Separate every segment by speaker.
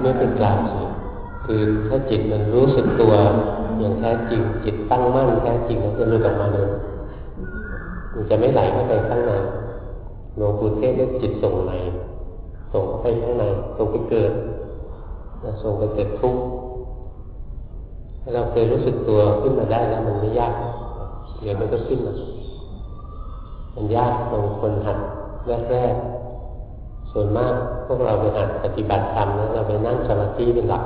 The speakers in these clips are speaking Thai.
Speaker 1: ไม่เป็นกลางสิคือถ้าจิตมันรู้สึกตัวอย่างแท้จริง จิตตั้งมั่นแท้จริงมันจะหลุดออกมาเลยมันจะไม่ไหลเข้าไปข้างในหลวงปู่เทศเรียกจิตส่งในส่งไปข้างในส่งไปเกิดส่งไปเกิดทุกข์ถ้เราเคยรู้สึกตัวขึ้นมาได้แล้วมันไม่ยากเดี๋ยวมันก็ขึ้นมามันยากตรงคนหัดแรกๆ ส่วนมากพวกเราไปหัดปฏิบัติธรรมแล้วเราไปนั่งสมาธิเป็นหลัก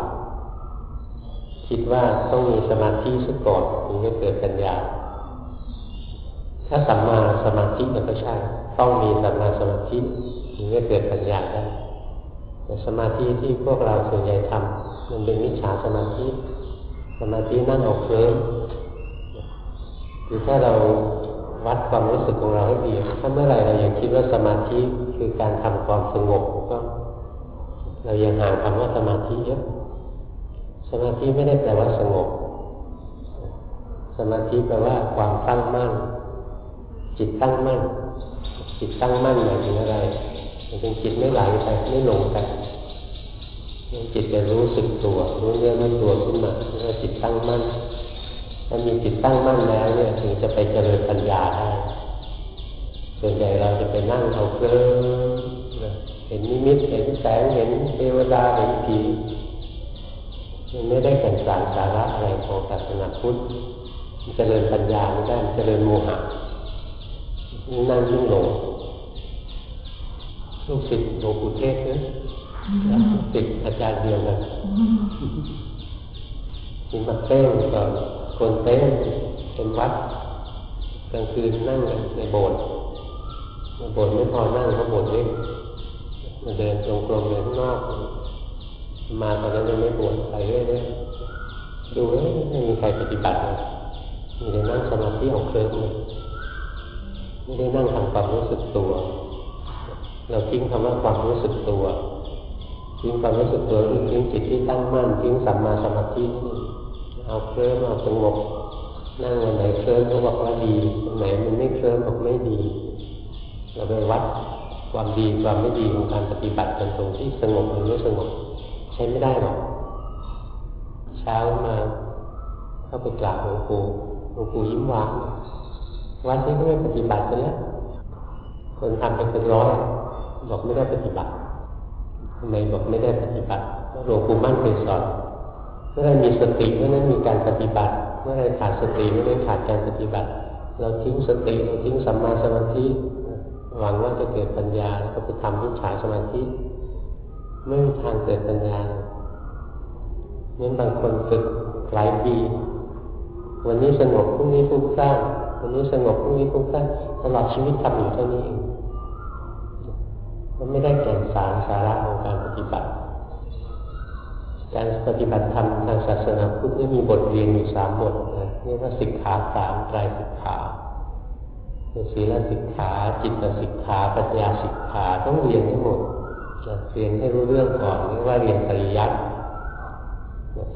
Speaker 1: คิดว่าต้องมีสมาธิสักก่อนถึงจะเกิดปัญญา ถ้าสัมมาสมาธิมันก็ใช่ต้องมีสัมมาสมาธิถึงจะเกิดปัญญาได้แต่สมาธิที่พวกเราส่วนใหญ่ทำมันเป็นมิจฉาสมาธิสมาธินั่งเอาเคลิ้มคือถ้าเราวัดความรู้สึกของเราให้ดีถ้าเมื่อไหร่เรายังคิดว่าสมาธิ คือการทำความสงบก็ เรายังห่างคำว่าสมาธิเยอะสมาธิไม่ได้แปลว่าสงบ สมาธิแปลว่าความตั้งมั่น จิตตั้งมั่น จิตตั้งมั่นหมายถึงอะไรหมายถึงจิตไม่ไหลไปไม่หลงไปจิตจะรู้สึกตัวรู้เรื่องรู้ตัวขึ้นมาเรียกจิตตั้งมั่นถ้ามีจิตตั้งมั่นแล้วเนี่ยถึงจะไปเจริญปัญญาได้ ส่วนใหญ่เราจะไปนั่งเอาเคลิ้มเห็นนิมิตเห็นแสงเห็นเทวดาเห็นผีมันไม่ได้แก่นสารสาระอะไรของศาสนาพุทธเจริญปัญญาไม่ได้เจริญโมหะนั่งยิ่งหลงลูกศิษย์หลวงปู่เทศเนี่ยติดอาจารย์เดียวกันจิมาเต้นกับคนเต้นเป็นวัดกลางคืนนั่งในโบสถ์ ในบสถ์ไม่พอนั่งเขาบสถ์เล็กมาเดินจงกรมอยู่ข้างนอก มาตอนนั้นยังไม่บวชไปเรื่อยๆดูไม่มีใครปฏิบัติเลยมีแต่นั่งสมาธิของเคลิ้มไม่ได้นั่งทำความรู้สึกตัว เราทิ้งคำว่าความรู้สึกตัวทิ้งความรู้สึกตัวหรือทิ้งจิตที่ตั้งมั่นทิ้งสัมมาสมาธิเอาเคลิ้มเอาสงบนั่งอันไหนเคลิ้มก็บอกว่าดีอันไหนมันไม่เคลิ้มบอกไม่ดี เราไปวัดความดีความไม่ดีของการปฏิบัติกันตรงที่สงบหรือไม่สงบใช้ไม่ได้หรอก เช้ามาเข้าไปกราบหลวงปู่หลวงปู่ยิ้มหวานวัดนี้ก็ไม่ปฏิบัติกันแล้วคนทำไปเป็นร้อยบอกไม่ได้ปฏิบัติทำไมบอกไม่ได้ปฏิบัติหลวงปู่มั่นเคยสอนเมื่อไรมีสติเมื่อนั้นมีการปฏิบัติ เมื่อไรขาดสติเมื่อนั้ขาดการปฏิบัติ เราทิ้งสติเราทิ้งสัมมาสมาธิ หวังว่าจะเกิดปัญญาแล้วก็ไปทำวิชาสมาธิไม่มีทางเกิดปัญญาเนี่ยบางคนฝึกหลายปี วันนี้สงบพรุ่งนี้ฟุ้งซ่านวันนี้สงบพรุ่งนี้ฟุ้งซ่านตลอดชีวิตทำอยู่เท่านี้เองมันไม่ได้แก่นสารสาระของการปฏิบัติ การปฏิบัติธรรมทางศาสนาพุทธมีบทเรียนอยู่สามบทนะเรียกว่าสิกขาสามไตรสิกขา ศีลสิกขาจิตสิกขาปัญญาสิกขาต้องเรียนทั้งหมดเรียนให้รู้เรื่องก่อนเรียกว่าเรียนปริยัติ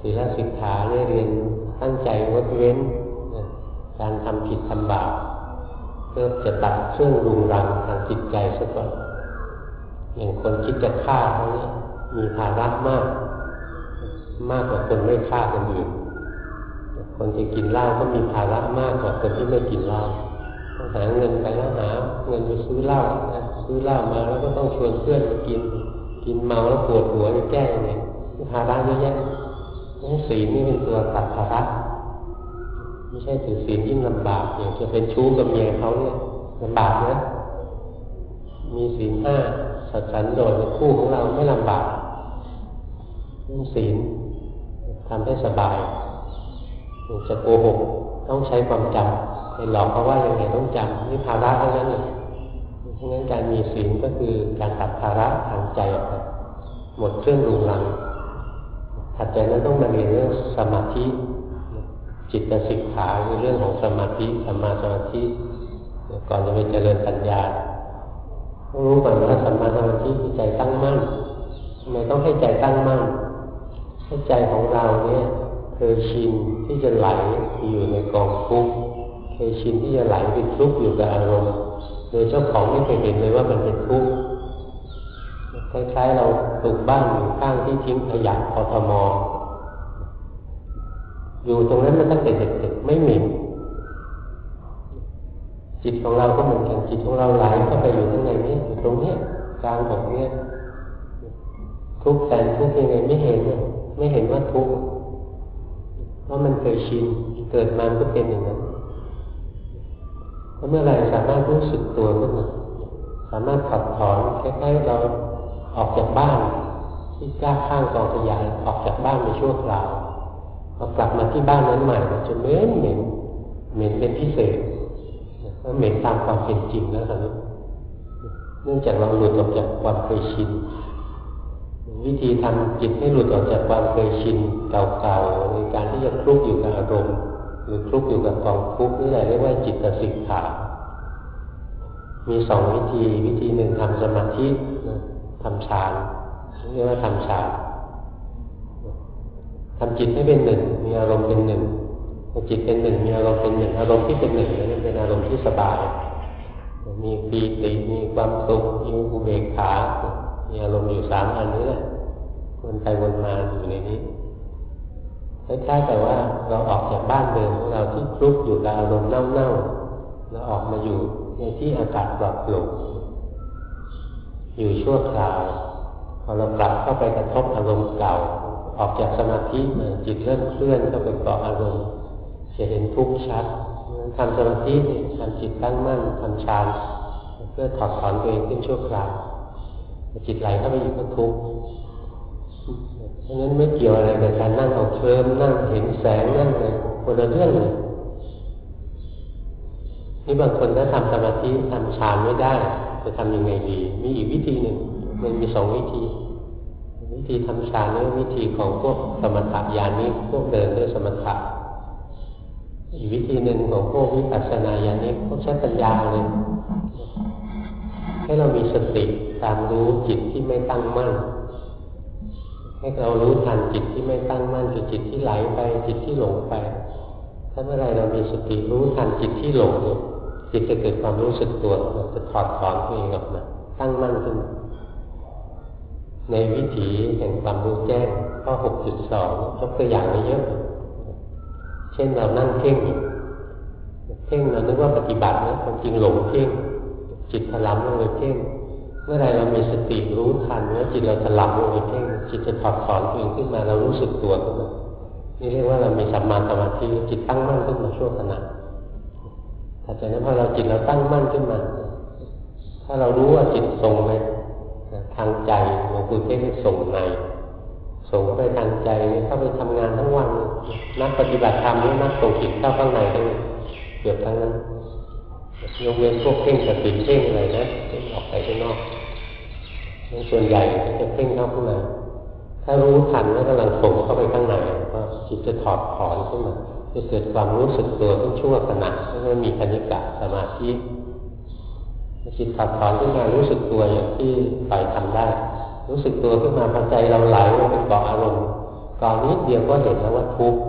Speaker 1: ศีลสิกขาเนี่ยเรียนตั้งใจงดเว้นการทำผิดทำบาปเพื่อจะตัดเครื่องรุงรังทางจิตใจซะก่อนอย่างคนคิดจะฆ่าเขาเนี่ยมีภาระมาก มากกว่าคนไม่ฆ่าคนอื่นคนที่กินเหล้าก็มีภาระมากกว่าคนที่ไม่กินเหล้า หาเงินไปแล้วหาเงินไปซื้อเหล้านะซื้อเหล้ามาแล้วก็ต้องชวนเพื่อนกิน กินเมาแล้วปวดหัวจะแก้ยังไงภาระเยอะแยะนี่ศีลนี่เป็นตัวตัดภาระไม่ใช่ถือศีลยิ่งลำบากอย่างจะเป็นชู้กับเมียเขาเนี่ยลำบากนะมีศีลห้าสัจสันโดษในคู่ของเราไม่ลำบากเรื่ศีลทำให้สบายจะโกหกต้องใช้ความจำ ไปหลอกเพราะว่าอย่างไรต้องจำนี่ภาระเท่านั้นเองเพราะงั้นการมีศีลก็คือการตัดภาระทางใจออกไปหมดเครื่องรุงรังถัดจากนั้นต้องมาเรียนเรื่องสมาธิ จิตสิกขาคือเรื่องของสมาธิสัมมาสมาธิก่อนจะไปเจริญปัญญาต้องรู้ก่อนว่าสัมมาสมาธิคือใจตั้งมั่นทำไมต้องให้ใจตั้งมั่นให้ใจของเราเนี่ยเคยชินที่จะไหลอยู่ในกองทุกข์ เคยชินที่จะไหลไปทุกข์อยู่กับอารมณ์ โดยเจ้าของไม่เคยเห็นเลยว่ามันเป็นทุกข์พอล้ายๆเราปลูกบ้านอยู่ข้างที่ทิ้งขยะพทมอยู่ตรงนั้นมาตั้งแต่เด็กๆไม่หม็นจิตของเราก็เหมือนกันจิตของเราไหลเข้าไปอยู่ข้างในนี้อยู่ตรงนี้กลางอกเนี้ทุกข์แต่ทุกข์ยังไงไม่เห็นไม่เห็นว่าทุกข์เพราะมันเคยชินเกิดมาก็เป็นอย่างนั้น ถ้าเมื่อไรสามารถรู้สึกตัวขึ้นมาสามารถขัดถอนคล้ายๆเราออกจากบ้าน ที่ก้าข้างกองขยะออกจากบ้านไปชั่วคราวพอกลับมาที่บ้านนั้นใหม่จะเหม็นเหม็นเหม็นเป็นพิเศษก็เหม็นตามความเป็นจริงแล้วครับเนื่องจากเราหลุดออกจากความเคยชินวิธีทำจิตให้หลุดออกจากความเคยชินเก่าๆในการที่จะคลุกอยู่กับอารมณ์ หรือคลุกอยู่กับกองทุกข์นี่แหละเรียกว่าจิตสิกขามีสองวิธีวิธีหนึ่งทำสมาธิทำฌานเรียกว่าทำฌานทำจิตให้เป็นหนึ่ง มีอารมณ์เป็นหนึ่งพอจิตเป็นหนึ่งมีอารมณ์เป็นหนึ่งอารมณ์ที่เป็นหนึ่งนั้นเป็นอารมณ์ที่สบาย มีปีติมีความสุขมีอุเบกขา มีอารมณ์อยู่สามอันนี้แหละวนไปวนมาอยู่ในนี้ คล้ายๆแต่ว่าเราออกจากบ้านเดิมของเราที่คลุกอยู่กับอารมณ์เน่าๆแล้วออกมาอยู่ในที่อากาศปลอดโปร่งอยู่ชั่วคราวพอเรากลับเข้าไปกระทบอารมณ์เก่า ออกจากสมาธิมาจิตเริ่มเคลื่อนเข้าไปเกาะอารมณ์จะเห็นทุกข์ชัดทำสมาธิทำจิตตั้งมั่นทำฌานเพื่อถอดถอนตัวเองขึ้นชั่วคราวจิตไหลเข้าไปอยู่กับทุกข์ เพราะนั้นไม่เกี่ยวอะไรกับการนั่งเอาเคลิ้มนั่งเห็นแสงนั่งอะไรคนละเรื่องเลยนี่บางคนถ้าทำสมาธิทำฌานไม่ได้ จะทำยังไงดี มีอีกวิธีหนึ่งมันมีสองวิธี วิธีทำฌานนี่วิธีของพวกสมถะญาณนี้พวกเดินด้วยสมถะอีกวิธีหนึ่งของพวกวิปัสสนาญาณนี้พวกใช้ปัญญาเลยให้เรามีสติตามรู้จิตที่ไม่ตั้งมั่น ให้เรารู้ทันจิตที่ไม่ตั้งมั่นคือจิตที่ไหลไป จิตที่หลงไป ถ้าเมื่อไรเรามีสติรู้ทันจิตที่หลงจิตจะเกิดความรู้สึกตัวจะถอดถอนตัวเองออกมาตั้งมั่นขึ้น ในวิถีแห่งความรู้แจ้งข้อ6.2ยกตัวอย่างไว้เยอะ เช่นเรานั่งเพ่งเพ่งเรานึกว่าปฏิบัตินะความจริงหลงเพ่งจิตถลำลงไปเพ่ง เมื่อไรเรามีสติรู้ทันว่าจิตเราถลำลงไปเพ่งจิตจะถอดถอนตัวเองขึ้นมาเรารู้สึกตัวขึ้นมานี่เรียกว่าเรามีสัมมาสมาธิจิตตั้งมั่นขึ้นมาชั่วขณะถ้าจากนั้นพอเราจิตเราตั้งมั่นขึ้นมา ถ้าเรารู้ว่าจิตทรงไปทางใจหลวงปู่เทศส่งในส่งไปทางใจเข้าไปทำงานทั้งวันนักปฏิบัติธรรมนี่นักส่งจิตเข้าข้างในทั้งเกือบทั้งนั้นยกเว้นพวกเพ่งสติเพ่งอะไรนะเพ่งออกไปข้างนอก ส่วนใหญ่จะเพ่งเข้าข้างในถ้ารู้ทันว่ากำลังส่งเข้าไปข้างในก็จิตจะถอดถอนขึ้นมาจะเกิดความรู้สึกตัวที่ชั่วขณะแล้วมีคณิกะสมาธิจิตถอดถอนขึ้นมารู้สึกตัวอย่างที่ฝ่ายทำได้ รู้สึกตัวขึ้นมาพอใจเราไหลลงไปเกาะอารมณ์ก่อนนิดเดียวก็เห็นแล้วว่าทุกข์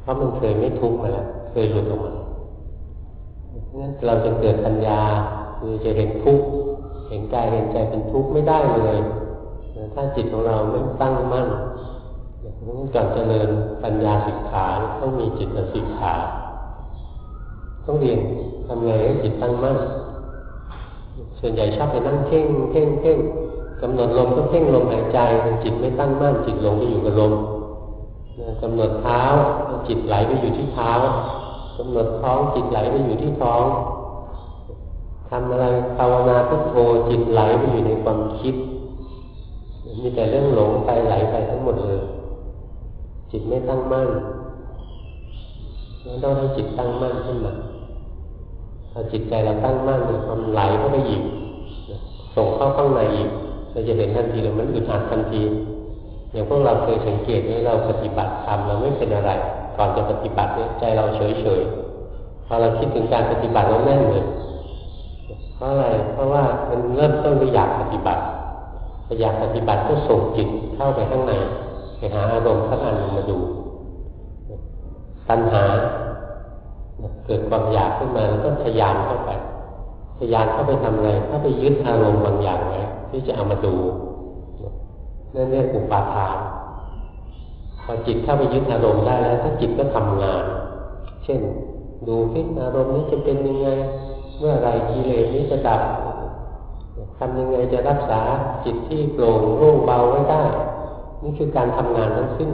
Speaker 1: เพราะมันเคยไม่ทุกข์มาแล้วเคยหลุดออกมางั้นเราจะเกิดปัญญาคือจะเห็นทุกข์ เห็นกายเห็นใจเป็นทุกข์ไม่ได้เลยถ้าจิตของเราไม่ตั้งมั่นก่อนเจริญปัญญาสิกขาต้องมีจิตสิกขาต้องเรียนทำไงให้จิตตั้งมั่นส่วนใหญ่ชอบไปนั่งเพ่งเพ่งเพ่งกำหนดลมก็เพ่งลมหายใจจิตไม่ตั้งมั่น จิตลงไปอยู่กับลมกำหนดเท้าจิตไหลไปอยู่ที่เท้ากำหนดท้องจิตไหลไปอยู่ที่ท้อง ทำอะไรภาวนาพุทโธจิตไหลไปอยู่ในความคิด มีแต่เรื่องหลงไปไหลไปทั้งหมดเลย จิตไม่ตั้งมั่นต้องให้จิตตั้งมั่นขึ้นมาพอจิตใจเราตั้งมั่นเนี่ยความไหลเข้าไปหยิบส่งเข้าข้างในอีกเราจะเห็นทันทีเลยมันอึดอัดทันทีอย่างพวกเราเคยสังเกตว่าเราปฏิบัติธรรมเราไม่เป็นอะไร ก่อนจะปฏิบัติเนี่ยใจเราเฉยเฉยพอเราคิดถึงการปฏิบัติเราแน่นเลย เพราะอะไรเพราะว่ามันเริ่มต้นด้วยอยากปฏิบัติอยากปฏิบัติก็ส่งจิตเข้าไปข้างในไปหาอารมณ์สักอันมาดูปัญหาเกิดความอยากขึ้นมาแล้วก็ทยานเข้าไปพพยานเข้าไปทำอะไรเข้าไปยึดอารมณ์บางอย่างไว้ที่จะเอามาดูนั่นเรียกอุปาทานพอจิตเข้าไปยึดอารมณ์ได้แล้ว ถ้าจิตก็ทำงาน เช่น ดูที่อารมณ์นี้จะเป็นยังไง ดับทำยังไงจะรักษาจิตที่โปร่งโล่งเบาไว้ได้ นี่คือการทำงานทั้งสิ้น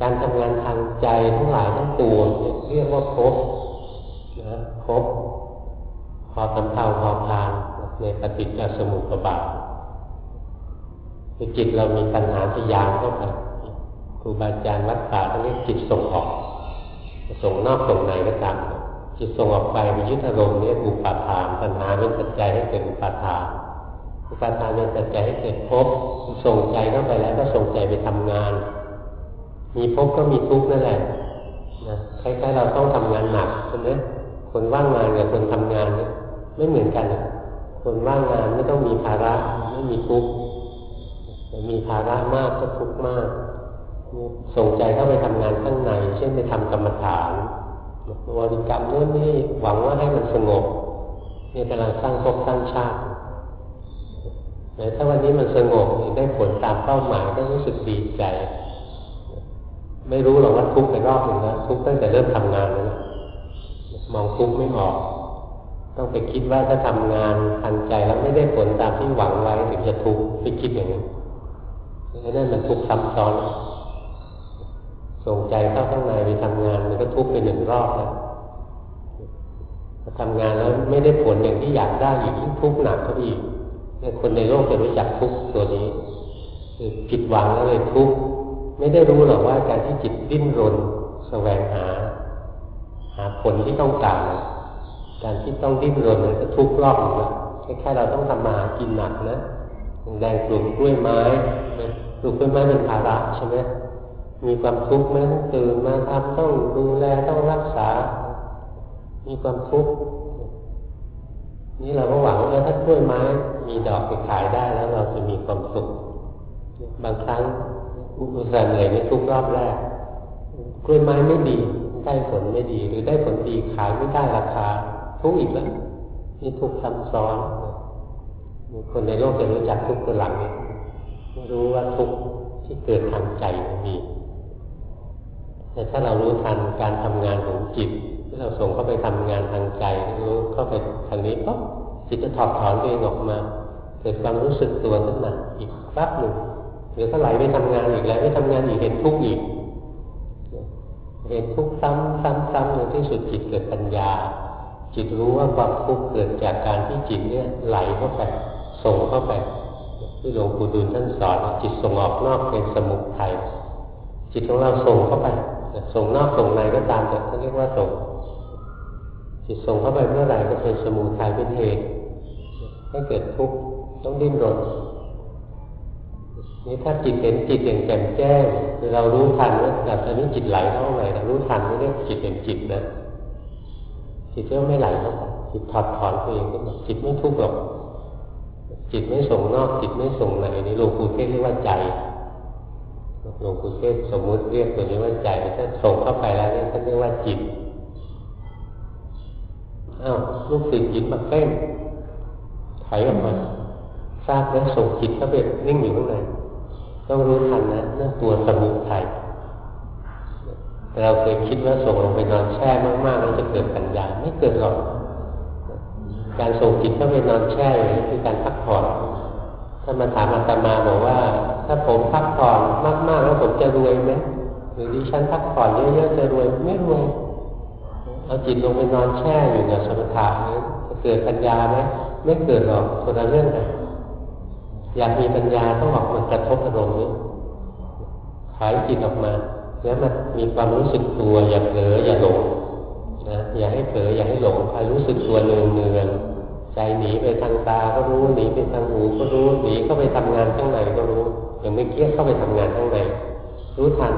Speaker 1: การทำงานทางใจทั้งหลายทั้งปวงเรียกว่าครบนะครบพอสำเท่าพอพานในปฏิจจสมุปบาทคือจิตเรามีปัญหาทยานเข้าไปครูบาอาจารย์วัดป่าต้งเรียกจิตส่งออก ส่งนอกส่งในก็ตาม จิตส่งออกไปไปยึดอารมณ์นี้อุปาทานปัญหาเป็นปัจจัยให้เกิดอุปาทานอุปาทานเป็นปัจจัยให้เกิดภพส่งใจเข้าไปแล้วก็ส่งใจไปทำงาน มีภพก็มีทุกข์นั่นแหละนะคล้ายๆเราต้องทำงานหนักใช่ไหมคนว่างงานกับคนทำงานเนี่ยไม่เหมือนกัน คนว่างงานไม่ต้องมีภาระไม่มีทุกข์มีภาระมากก็ทุกข์มาก ส่งใจเข้าไปทำงานข้างใน เช่นไปทำกรรมฐาน บริกรรมโน่นนี่หวังว่าให้มันสงบนี่กำลังสร้างภพสร้างชาติแต่ถ้าวันนี้มันสงบได้ผลตามเป้าหมายก็รู้สึกดีใจ ไม่รู้หรอกว่าทุกข์ในรอบหนึ่งนะทุกข์ตั้งแต่เริ่มทำงานแล้วมองทุกข์ไม่ออก ต้องไปคิดว่าถ้าทำงานทันใจแล้วไม่ได้ผลตามที่หวังไว้ถึงจะทุกข์ไปคิดอย่างนี้นั่นมันทุกข์ซ้ำซ้อน ส่งใจเข้าข้างในไปทำงาน มันก็ทุกข์ไปหนึ่งรอบแล้วทำงานแล้วไม่ได้ผลอย่างที่อยากได้อีกยิ่งทุกข์หนักเข้าไปอีกคนในโลกจะรู้จักทุกข์ตัวนี้คือผิดหวังแล้วเลยทุกข์ไม่ได้รู้หรอกว่าการที่จิตดิ้นรนแสวงหา หาผลที่ต้องการการที่ต้องดิ้นรนมันจะทุกข์รอบหนึ่งนะคล้ายๆเราต้องทำมาหากินหนักนะแรงปลูกกล้วยไม้ปลูกกล้วยไม้เป็นภาระใช่ไหม มีความทุกข์ไหมตื่นมาทำต้องดูแลต้องรักษา มีความทุกข์นี่เราก็หวังว่าถ้ากล้วยไม้มีดอกไปขายได้แล้วเราจะมีความสุข บางครั้งอุตส่าห์เหนื่อยในทุกรอบแรกกล้วยไม้ไม่ดีได้ผลไม่ดี หรือได้ผลดีขายไม่ได้ราคา ทุกอีกแล้วนี่ทุกซ้ำซ้อนคนในโลกจะรู้จักทุกตัวหลังรู้ว่าทุกที่เกิดทางใจมี แต่ถ้าเรารู้ทันการทำงานของจิตที่เราส่งเข้าไปทำงานทางใจรู้เข้าไปทางนี้ปั๊บจิตจะถอดถอนตัวเองออกมาเกิดความรู้สึกตัวขึ้นมาอีกแป๊บหนึ่งหรือถ้าไหลไปทำงานอีกแล้วไม่ทำงานอีกเห็นทุกข์อีกเห็นทุกข์ซ้ำซ้ำซ้ำในที่สุดจิตเกิดปัญญา จิตรู้ว่าความทุกข์เกิดจากการที่จิตเนี่ยไหลเข้าไปส่งเข้าไปที่หลวงปู่ดูลท่านสอนจิตส่งออกนอกเป็นสมุทัยจิตของเราส่งเข้าไป ส่งนอกส่งในก็ตามแต่เขาเรียกว่าส่งจิตส่งเข้าไปเมื่อไหร่ก็เป็นสมุทัยเป็นเหตุให้เกิดทุกข์ต้องดิ้นรนนี่ถ้าจิตเห็นจิตอย่างแจ่มแจ้งเรารู้ทันว่าแบบตอนนี้จิตไหลเข้าไหนเรารู้ทันไม่เรียกจิตเป็นจิตนะจิตก็ไม่ไหลเข้าไปจิตถอดถอนตัวเองขึ้นมาจิตไม่ทุกข์หรอกจิตไม่ส่งนอกจิตไม่ส่งในนี่หลวงปู่เทศเรียกว่าใจ หลวงปู่เทศสมมุติเรียกตัวนี้ว่าใจถ้าส่งเข้าไปแล้วนี่ท่านเรียกว่าจิตอ้าวลูกศิษย์จิตมาเต้นถอยออกมาทราบแล้วส่งจิตเข้าไปนิ่งอยู่ข้างในต้องรู้ทันนะนั่นตัวสมุทัยเราเคยคิดว่าส่งลงไปนอนแช่มากๆแล้วจะเกิดปัญญาไม่เกิดหรอก การส่งจิตเข้าไปนอนแช่นี่คือการพักผ่อนถ้ามาถามอาตมาบอกว่า ถ้าผมพักผ่อนมากๆแล้วผมจะรวยไหมหรือดิฉันพักผ่อนเยอะๆจะรวยไม่รวยเอาจิตลงไปนอนแช่อยู่กับสมถะนี้จะเกิดปัญญาไหมไม่เกิดหรอกคนละเรื่องกันอยากมีปัญญาต้องออกมากระทบอารมณ์นี้หายจิตออกมาแล้วมันมีความรู้สึกตัวอย่าเผลออย่าหลงนะอย่าให้เผลออย่าให้หลงคอยรู้สึกตัวเนืองเนืองใจหนีไปทางตาก็รู้หนีไปทางหูก็รู้หนีเข้าไปทำงานข้างในก็รู้ อย่างไม่เกี้เข้าไปทำงานข้างในรู้ทัน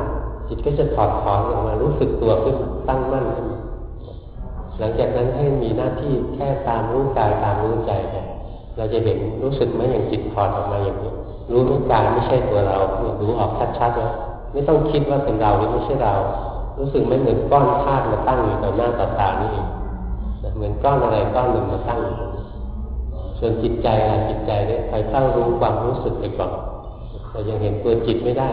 Speaker 1: จิตก็จะถอดถอนออกมารู้สึกตัวขึ้นตั้งมั่นขึ้นหลังจากนั้นให้มีหน้าที่แค่ตามรู้กายตามรู้ใจไปเราจะเห็นรู้สึกไหมอย่างจิตถอดออกมาอย่างนี้ รู้ทุกการไม่ใช่ตัวเรารู้ออกชัดๆแล้วไม่ต้องคิดว่าเป็นเราหรือไม่ใช่เรา รู้สึกไม่เหมือนก้อนธาตุมาตั้งอยู่ต่อหน้าต่อตานี่เองเหมือนก้อนอะไรก้อนหนึ่งมาตั้งอยู่ส่วนจิตใจล่ะจิตใจเนี่ยคอยเฝ้ารู้ความรู้สึกไปก่อน เรายังเห็นตัวจิตไม่ได้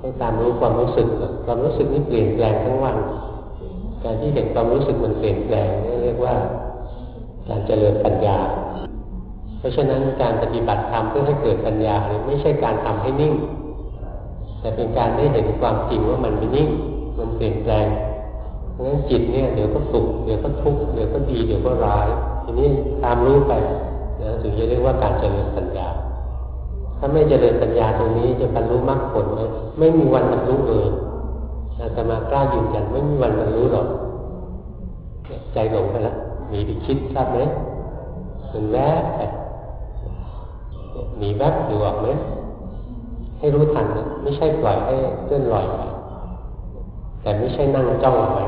Speaker 1: ให้ตามรู้ความรู้สึกความรู้สึกนี้เปลี่ยนแปลงทั้งวัน การที่เห็นความรู้สึกมันเปลี่ยนแปลงนี่เรียกว่า การเจริญปัญญา เพราะฉะนั้นการปฏิบัติธรรมเพื่อให้เกิดปัญญาเนี่ยไม่ใช่การทำให้นิ่ง แต่เป็นการได้เห็นความจริงว่ามันไม่นิ่ง มันเปลี่ยนแปลงเพราะฉะนั้นจิตเนี่ยเดี๋ยวก็สุขเดี๋ยวก็ทุกข์เดี๋ยวก็ดีเดี๋ยวก็ร้าย ทีนี้ตามรู้ไปนะถึงจะเรียกว่าการเจริญปัญญา ถ้าไม่เจริญปัญญาตรงนี้จะบรรลุมรรคผลไหมไม่มีวันบรรลุเลยอาตมากล้ายืนยันไม่มีวันบรรลุหรอกใจหลงไปแล้วมีไปคิดทราบไหมมันแวบไปมีแวบอยู่ออกไหมให้รู้ทันนะไม่ใช่ปล่อยให้เลื่อนลอยไปแต่ไม่ใช่นั่งจ้องไว้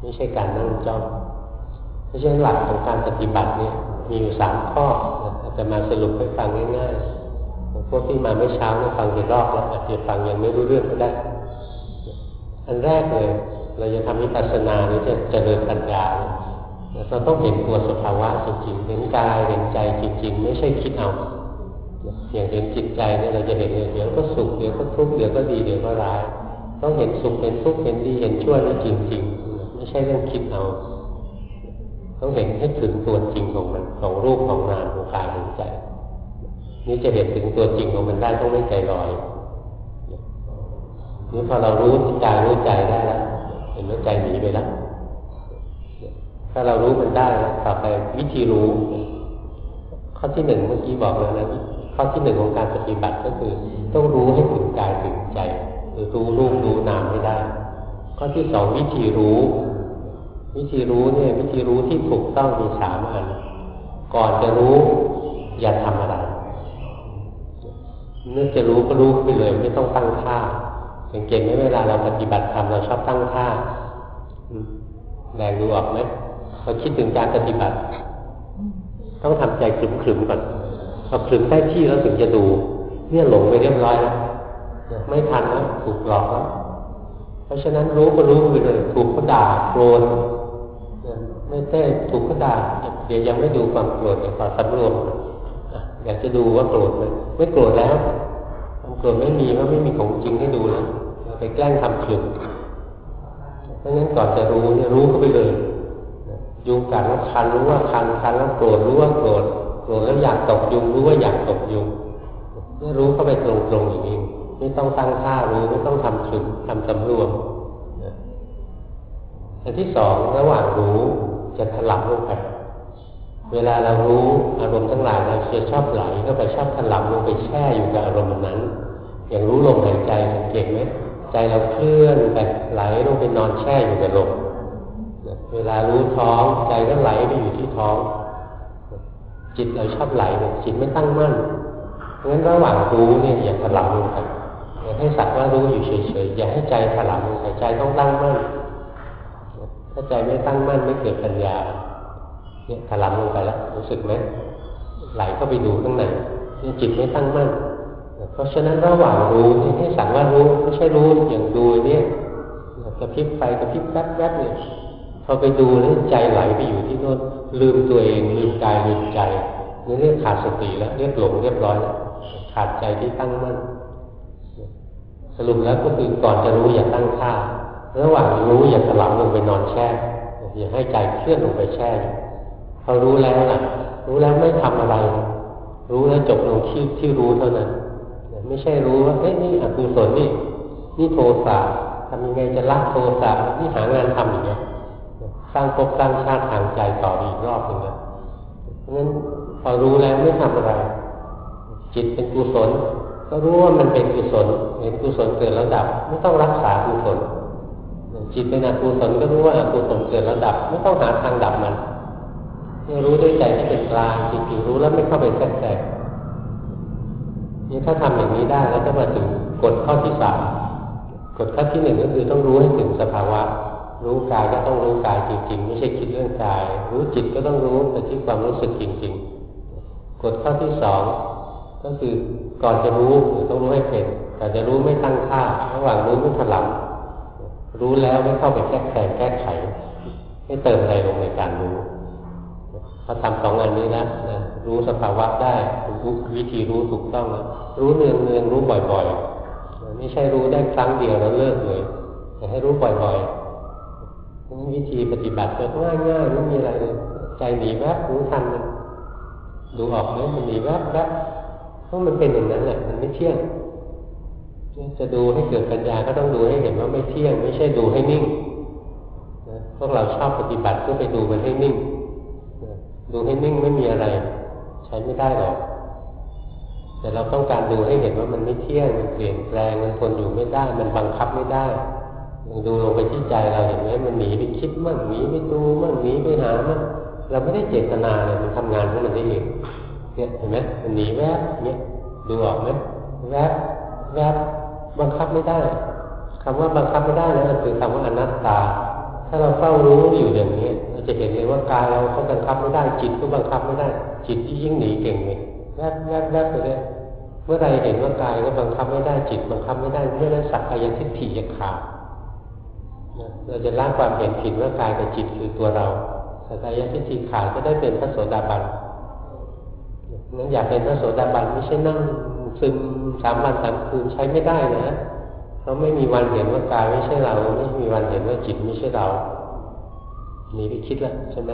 Speaker 1: ไม่ใช่การนั่งจ้องไม่ใช่หลักของการปฏิบัติเนี่ย มีอยู่สามข้อ จะมาสรุปให้ฟังง่ายๆ พวกที่มาไม่เช้าเนี่ยฟังกี่รอบแล้วอาจจะฟังยังไม่รู้เรื่องก็ได้ อันแรกเลย เราจะทำวิปัสสนาหรือจะเจริญปัญญาเราต้องเห็นตัวสภาวะจริงๆเห็นกายเห็นใจจริง ๆ ไม่ใช่คิดเอา อย่างเห็นจิตใจเนี่ยเราจะเห็นเดี๋ยวก็สุขเดี๋ยวก็ทุกข์เดี๋ยวก็ดีเดี๋ยวก็ร้าย ต้องเห็นสุขเห็นทุกข์เห็นดีเห็นชั่วนี่จริง ๆ ไม่ใช่เรื่องคิดเอา ต้องเห็นให้ถึงตัวจริงของมันของรูปของนามของกายของใจนี่จะเห็นถึงตัวจริงของมันได้ต้องไม่ใจลอยนี่พอเรารู้กายรู้ใจได้แล้วเห็นว่าใจหนีไปแล้วถ้าเรารู้มันได้แล้วต่อไปวิธีรู้ ข้อที่หนึ่งเมื่อกี้บอกแล้วนะข้อที่หนึ่งของการปฏิบัติก็คือ ต้องรู้ให้ถึงกายถึงใจ หรือรู้รูปรู้นามให้ได้ ข้อที่สองวิธีรู้ วิธีรู้เนี่ยวิธีรู้ที่ถูกต้องมีสามอัน ก่อนจะรู้อย่าทำอะไรเมื่อจะรู้ก็รู้ไปเลยไม่ต้องตั้งท่าสังเกตไหมเวลาเราปฏิบัติธรรมเราชอบตั้งท่าแรงดูออกไหมพอคิดถึงการปฏิบัติ ต้องทำใจขรึมๆก่อนพอขรึมได้ที่แล้วถึงจะดู เนี่ยหลงไปเรียบร้อยแล้วไม่ทันแล้วถูกหลอกแล้วเพราะฉะนั้นรู้ก็รู้ไปเลยถูกก็ด่าโกรธ ไม่ได้ถูกก็ด่าเดี๋ยวยังไม่ดูความโกรธขอสำรวมอยากจะดูว่าโกรธไหมไม่โกรธแล้วความโกรธไม่มีว่าไม่มีของจริงให้ดูแล้วไปแกล้งทำขรึมเพราะงั้นก่อนจะรู้เนี่ยรู้ก็ไปเลยยุงกัดแล้วคันรู้ว่าคันคันแล้วโกรธรู้ว่าโกรธโกรธแล้วอยากตกยุงรู้ว่าอยากตกยุงนี่รู้เข้าไปตรงๆอย่างนี้ไม่ต้องตั้งท่ารู้ไม่ต้องทำสึกทำสำรวมอันที่สองระหว่างรู้ จะถลับลงไปเวลาเรารู้อารมณ์ทั้งหลายเราจะชอบไหลเข้าไปชอบถลับลงไปแช่อยู่กับอารมณ์นั้น อย่างรู้ลมหายใจสังเกตไหมใจเราเคลื่อนไปไหลลงไปนอนแช่อยู่กับลมเวลารู้ท้องใจก็ไหลไปอยู่ที่ท้อง จิตเราชอบไหลจิตไม่ตั้งมั่นเพราะฉะนั้นระหว่างรู้เนี่ยอย่าถลำลงไปอย่าให้สักว่ารู้อยู่เฉยๆอย่าให้ใจถลำลงไปใจต้องตั้งมั่น ถ้าใจไม่ตั้งมั่นไม่เกิดปัญญา เนี่ยถลำลงไปแล้วรู้สึกไหมไหลเข้าไปดูข้างในเนี่ยจิตไม่ตั้งมั่น เพราะฉะนั้นระหว่างรู้นี่ให้สั่งว่ารู้ไม่ใช่รู้อย่างดูเนี่ยกระพริบไปกระพริบแป๊บๆเนี่ยพอไปดูแล้วใจไหลไปอยู่ที่โน้นลืมตัวเองลืมกายลืมใจนี่เรียกขาดสติแล้วเรียกหลงเรียบร้อยแล้วขาดใจที่ตั้งมั่นสรุปแล้วก็คือก่อนจะรู้อย่าตั้งท่า ระหว่างรู้อย่าสลับลงไปนอนแช่อย่าให้ใจเคลื่อนลงไปแช่พอรู้แล้วล่ะรู้แล้วไม่ทำอะไร รู้แล้วจบลงที่ที่รู้เท่านั้นไม่ใช่รู้ว่าเฮ้ยนี่อกุศลนี่นี่โทสะทำยังไงจะละโทสะนี่หางานทำอย่างเงี้ยสร้างภพสร้างชาติทางใจต่ออีกรอบหนึ่งนะเพราะฉะนั้นพอรู้แล้วไม่ทำอะไร จิตเป็นกุศล ก็รู้ว่ามันเป็นกุศลเห็นกุศลเกิดแล้วดับ ไม่ต้องรักษากุศล จิตเป็นอกุศลก็รู้ว่าอกุศลเกิดแล้วดับ ไม่ต้องหาทางดับมันรู้ด้วยใจที่เป็นกลางจริงๆรู้แล้วไม่เข้าไปแทรกแซงนี่ถ้าทำอย่างนี้ได้แล้วจะมาถึงกฎข้อที่สามกฎข้อที่หนึ่งก็คือต้องรู้ให้ถึงสภาวะ รู้กายก็ต้องรู้กายจริงๆ ไม่ใช่คิดเรื่องกาย รู้จิตก็ต้องรู้แต่ที่ความรู้สึกจริง ๆ กฎข้อที่สองก็คือก่อนจะรู้ต้องรู้ให้เป็นก่อนจะรู้ไม่ตั้งค่า ระหว่างรู้ไม่ถลำ รู้แล้วไม่เข้าไปแก้แทนแก้ไข ไม่เติมอะไรลงในการรู้ขพอทำสองงานนี้แล้วนะรู้สภาวะได้รู้วิธีรู้ถูกต้องแล้วรู้เนืองเนืองรู้บ่อยๆไม่ใช่รู้ได้ครั้งเดียวแล้วเลิกเลยแต่ให้รู้บ่อยๆวิธีปฏิบัติก็ง่ายๆไม่มีอะไรเลยใจหนีแวบรู้ทันมันดูออกไหมมันหนีแวบแวบเพราะมันเป็นอย่างนั้นแหละมันไม่เที่ยง จะดูให้เกิดปัญญาก็ต้องดูให้เห็นว่าไม่เที่ยง ไม่ใช่ดูให้นิ่งพวกเราชอบปฏิบัติเพื่อไปดูมันให้นิ่งดูให้นิ่งไม่มีอะไร ใช้ไม่ได้หรอก แต่เราต้องการดูให้เห็นว่ามันไม่เที่ยงมันเปลี่ยนแปลงมันทนอยู่ไม่ได้ มันบังคับไม่ได้ดูลงไปที่ใจเราเห็นไหมมันหนีไปคิดมั่งหนีไปดูมั่งหนีไปหามั่งเราไม่ได้เจตนาเลยมันทำงานของมันได้เองเนี่ยเห็นไหมมันหนีแวบเนี่ยดูออกไหมแวบแวบ บังคับไม่ได้คำว่าบังคับไม่ได้นะคือคำว่าอนัตตา ถ้าเราเฝ้ารู้อยู่อย่างนี้ เราจะเห็นเลยว่ากายเราก็บังคับไม่ได้จิตก็บังคับไม่ได้ จิตที่ยิ่งหนีเก่งเลยแวบแวบแวบไปเลยเมื่อไรเห็นว่ากายก็บังคับไม่ได้จิต บังคับไม่ได้เมื่อนั้นสักกายทิฏฐิจะขาดเราจะละความเห็นผิดว่ากายกับจิตคือตัวเราสักกายทิฏฐิขาดก็ได้เป็นพระโสดาบันนั้นอยากเป็นพระโสดาบันไม่ใช่นั่ง ซึมสามวันสามคืนใช้ไม่ได้นะเพราไม่มีวันเห็นว่ากายไม่ใช่เรา ไม่มีวันเห็นว่าจิตไม่ใช่เราหนีไปคิดแล้วใช่ไหม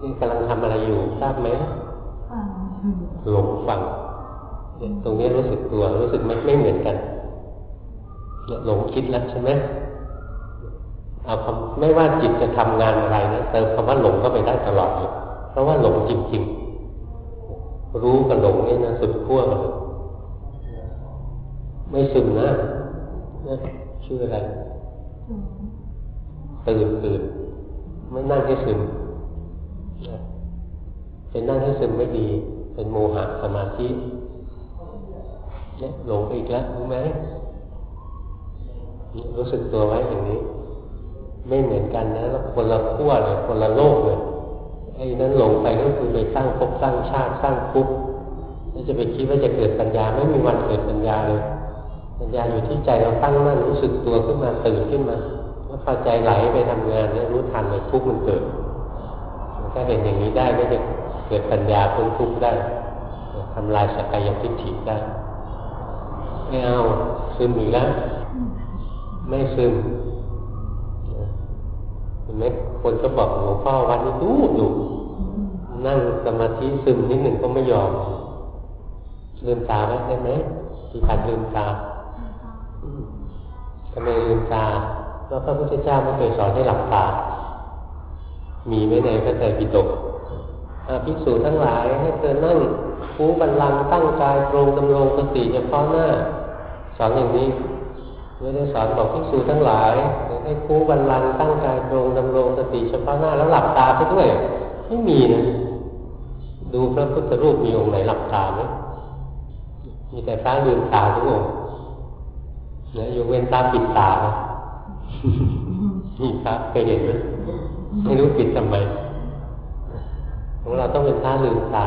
Speaker 1: นี่กำลังทำอะไรอยู่ทราบไหมหลงฟังตรงนี้รู้สึกตัวรู้สึกไม่ไม่เหมือนกันหลงคิดแล้วใช่ไหมเอาคำไม่ว่าจิตจะทำงานอะไรนะเติมคำว่าหลงก็ไปได้ตลอดเลยเพราะว่าหลงจริงๆ รู้กับหลงนี่นะสุดขั้วเลยไม่ซึมนะนะชื่ออะไรตื่นตื่นไม่นั่งให้ซึมเป็นนั่งให้ซึมไม่ดี เป็นโมหะสมาธิเนี่ยหลงไปอีกแล้วรู้ไหมรู้สึกตัวไว้อย่างนี้ ไม่เหมือนกันนะคนละขั้วเลยคนละโลกเลย ไอ้นั้นหลงไปก็คือไปสร้างภพสร้างชาติสร้างภพแล้วจะไปคิดว่าจะเกิดปัญญาไม่มีวันเกิดปัญญาเลย ปัญญาอยู่ที่ใจเราตั้งมั่นรู้สึกตัวขึ้นมาตื่นขึ้นมาแล้วพอใจไหลไปทำงานเนี่ยรู้ทันเลยทุกข์มันเกิด ถ้าเห็นอย่างนี้ได้ก็จะเกิดปัญญาพ้นทุกข์ได้ทำลายสกายทิฏฐิได้ไม่เอาซึมอีกแล้วไม่ซึม ห็นไหมคนก็บอกหลวงพ่อวันนี้ดูดูนั่งสมาธิซึมนิดหนึ่งก็ไม่ยอมลืมตาไว้ได้ไหมที่ขัดลืมตาทำไมลืมตาเพราะพระพุทธเจ้าไม่เคยสอนให้หลับตา มีไว้ในพระไตรปิฎกภิกษุทั้งหลายให้เธอนั่งคูบันลังตั้งกายตรงดำรงสติเฉพาะหน้า สอนอย่างนี้ไม่ได้สอนบอกภิกษุทั้งหลาย ให้คูบันลังตั้งกายตรงดำรงสติเฉพาะหน้าแล้วหลับตาไปด้วยไม่มีนะดูพระพุทธรูปมีองค์ไหนหลับตาไหมมีแต่พระลืมตาทุกองค์นะยกเว้นตาปิดตานี่พระเคยเห็นไหมไม่รู้ปิดทำไมของเราต้องเป็นพระลืมตา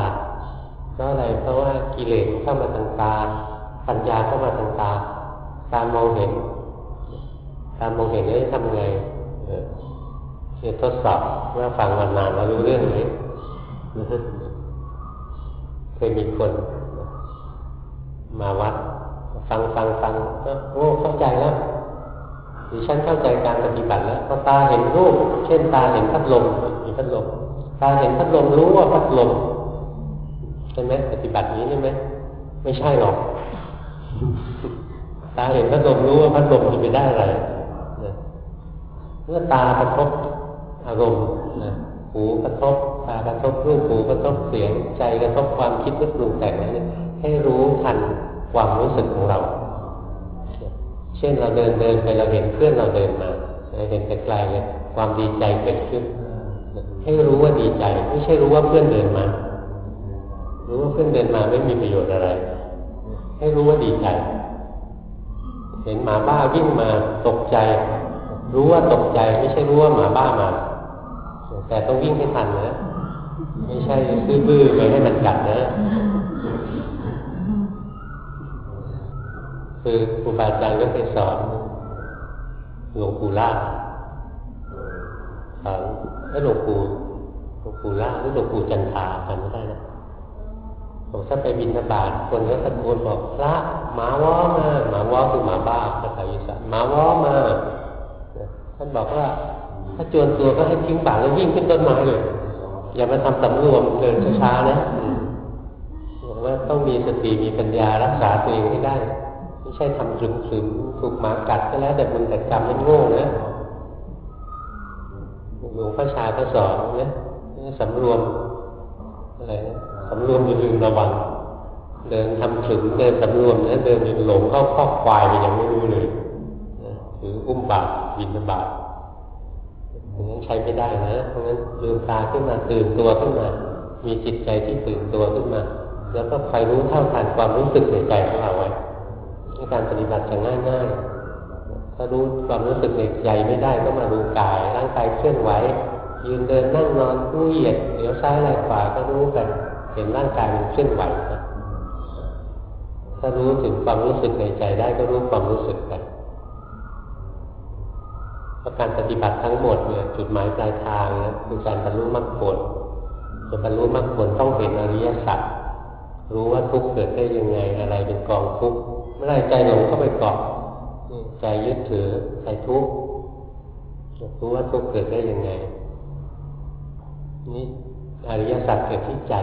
Speaker 1: เพราะอะไรเพราะว่ากิเลสเข้ามาทางตาปัญญาเข้ามาทางตาตามองเห็น ตามองเห็นแล้ทำไงเนี่ยทดสอบเมื่อฟังมานานแล้วรู้เรื่องไหมเคยมีคน มาวัด ฟังฟังฟังก็โอ้เข้าใจแล้วดิฉันเข้าใจการปฏิบัติแล้วพอตาเห็นรูป เช่นตาเห็นพัดลมมีพัดลมตาเห็นพัดลมรู้ว่าพัดลมใช่ไหมปฏิบัตินี้ใช่ไหมไม่ใช่หรอกตาเห็นพัดลมรู้ว่าพัดลมจะไปได้อะไร เมื่อตากระทบอารมณ์หูกระทบ ตากระทบรูปหูกระทบเสียง ใจกระทบความคิดนึกปรุงแต่งนั้นให้รู้ทันความรู้สึกของเรา เช่นเราเดินเดินไปเราเห็นเพื่อนเราเดินมาเห็นแต่ไกลเลยความดีใจเกิดขึ้น ให้รู้ว่าดีใจ ไม่ใช่รู้ว่าเพื่อนเดินมา รู้ว่าเพื่อนเดินมาไม่มีประโยชน์อะไร ให้รู้ว่าดีใจ เห็นหมาบ้าวิ่งมาตกใจ รู้ว่าตกใจไม่ใช่รู้ว่าหมาบ้ามา แต่ต้องวิ่งให้ทันนะ ไม่ใช่บื้อๆไปให้มันกัดนะ คือครูบาอาจารย์ก็เคยสอนหลวงปู่ล่าสอนแล้วหลวงปู่หลวงปู่ล่าหรือหลวงปู่จันทาจำไม่ได้นะผมถ้าไปบินบาตคนก็ตะโกนบอกพระหมาวอมาหมาวอคือหมาบ้าภาษาอีสานหมาวอมา ท่านบอกว่า ถ้าจวนตัวก็ให้ทิ้งบาตแล้ววิ่งขึ้นต้นไม้เลยอย่ามาทำสำรวมเดินช้าๆนะบอกว่าต้องมีสติมีปัญญารักษาตัวเองให้ได้ ไม่ใช่ทำสึมๆถูกหมากัดก็แล้ว แต่บุญแต่กรรมไม่โง่นะหลวงพ่อชาก็สอนนะสำรวมอะไรสำรวมอย่าลืมระวัง เดินทำถึงเดินสำรวมนะเดินหลงเข้าคอควายไปยังไม่รู้เลย ถืออุ้มบาตรบินบาตอย่างนั้นใช้ไม่ได้นะ เพราะงั้นลืมตาขึ้นมาตื่นตัวขึ้นมา มีจิตใจที่ตื่นตัวขึ้นมา แล้วก็คอยรู้เท่าทันความรู้สึกในใจของเราไว้ในการปฏิบัติจะง่ายๆถ้ารู้ความรู้สึกในใจไม่ได้ก็มาดูกาย ร่างกายเคลื่อนไหว ยืนเดินนั่งนอนรู้เหยียดเดี๋ยวซ้ายไหล่ขวาก็รู้กันเห็นร่างกายมันเคลื่อนไหวนะถ้ารู้ถึงความรู้สึกในใจได้ก็รู้ความรู้สึกกันป การปฏิบัติทั้งหมดเนี่ยจุดหมายปลายทางนะคือการบรรลุมรรคผลจะบรรลุมรรคผลต้องเห็นอริยสัจรู้ว่าทุกข์เกิดได้ยังไงอะไรเป็นกองทุกข์เมื่อไรใจหลงเข้าไปเกาะใจยึดถือใจทุกข์รู้ว่าทุกข์เกิดได้ยังไงนี่อริยสัจเกิดที่ใจ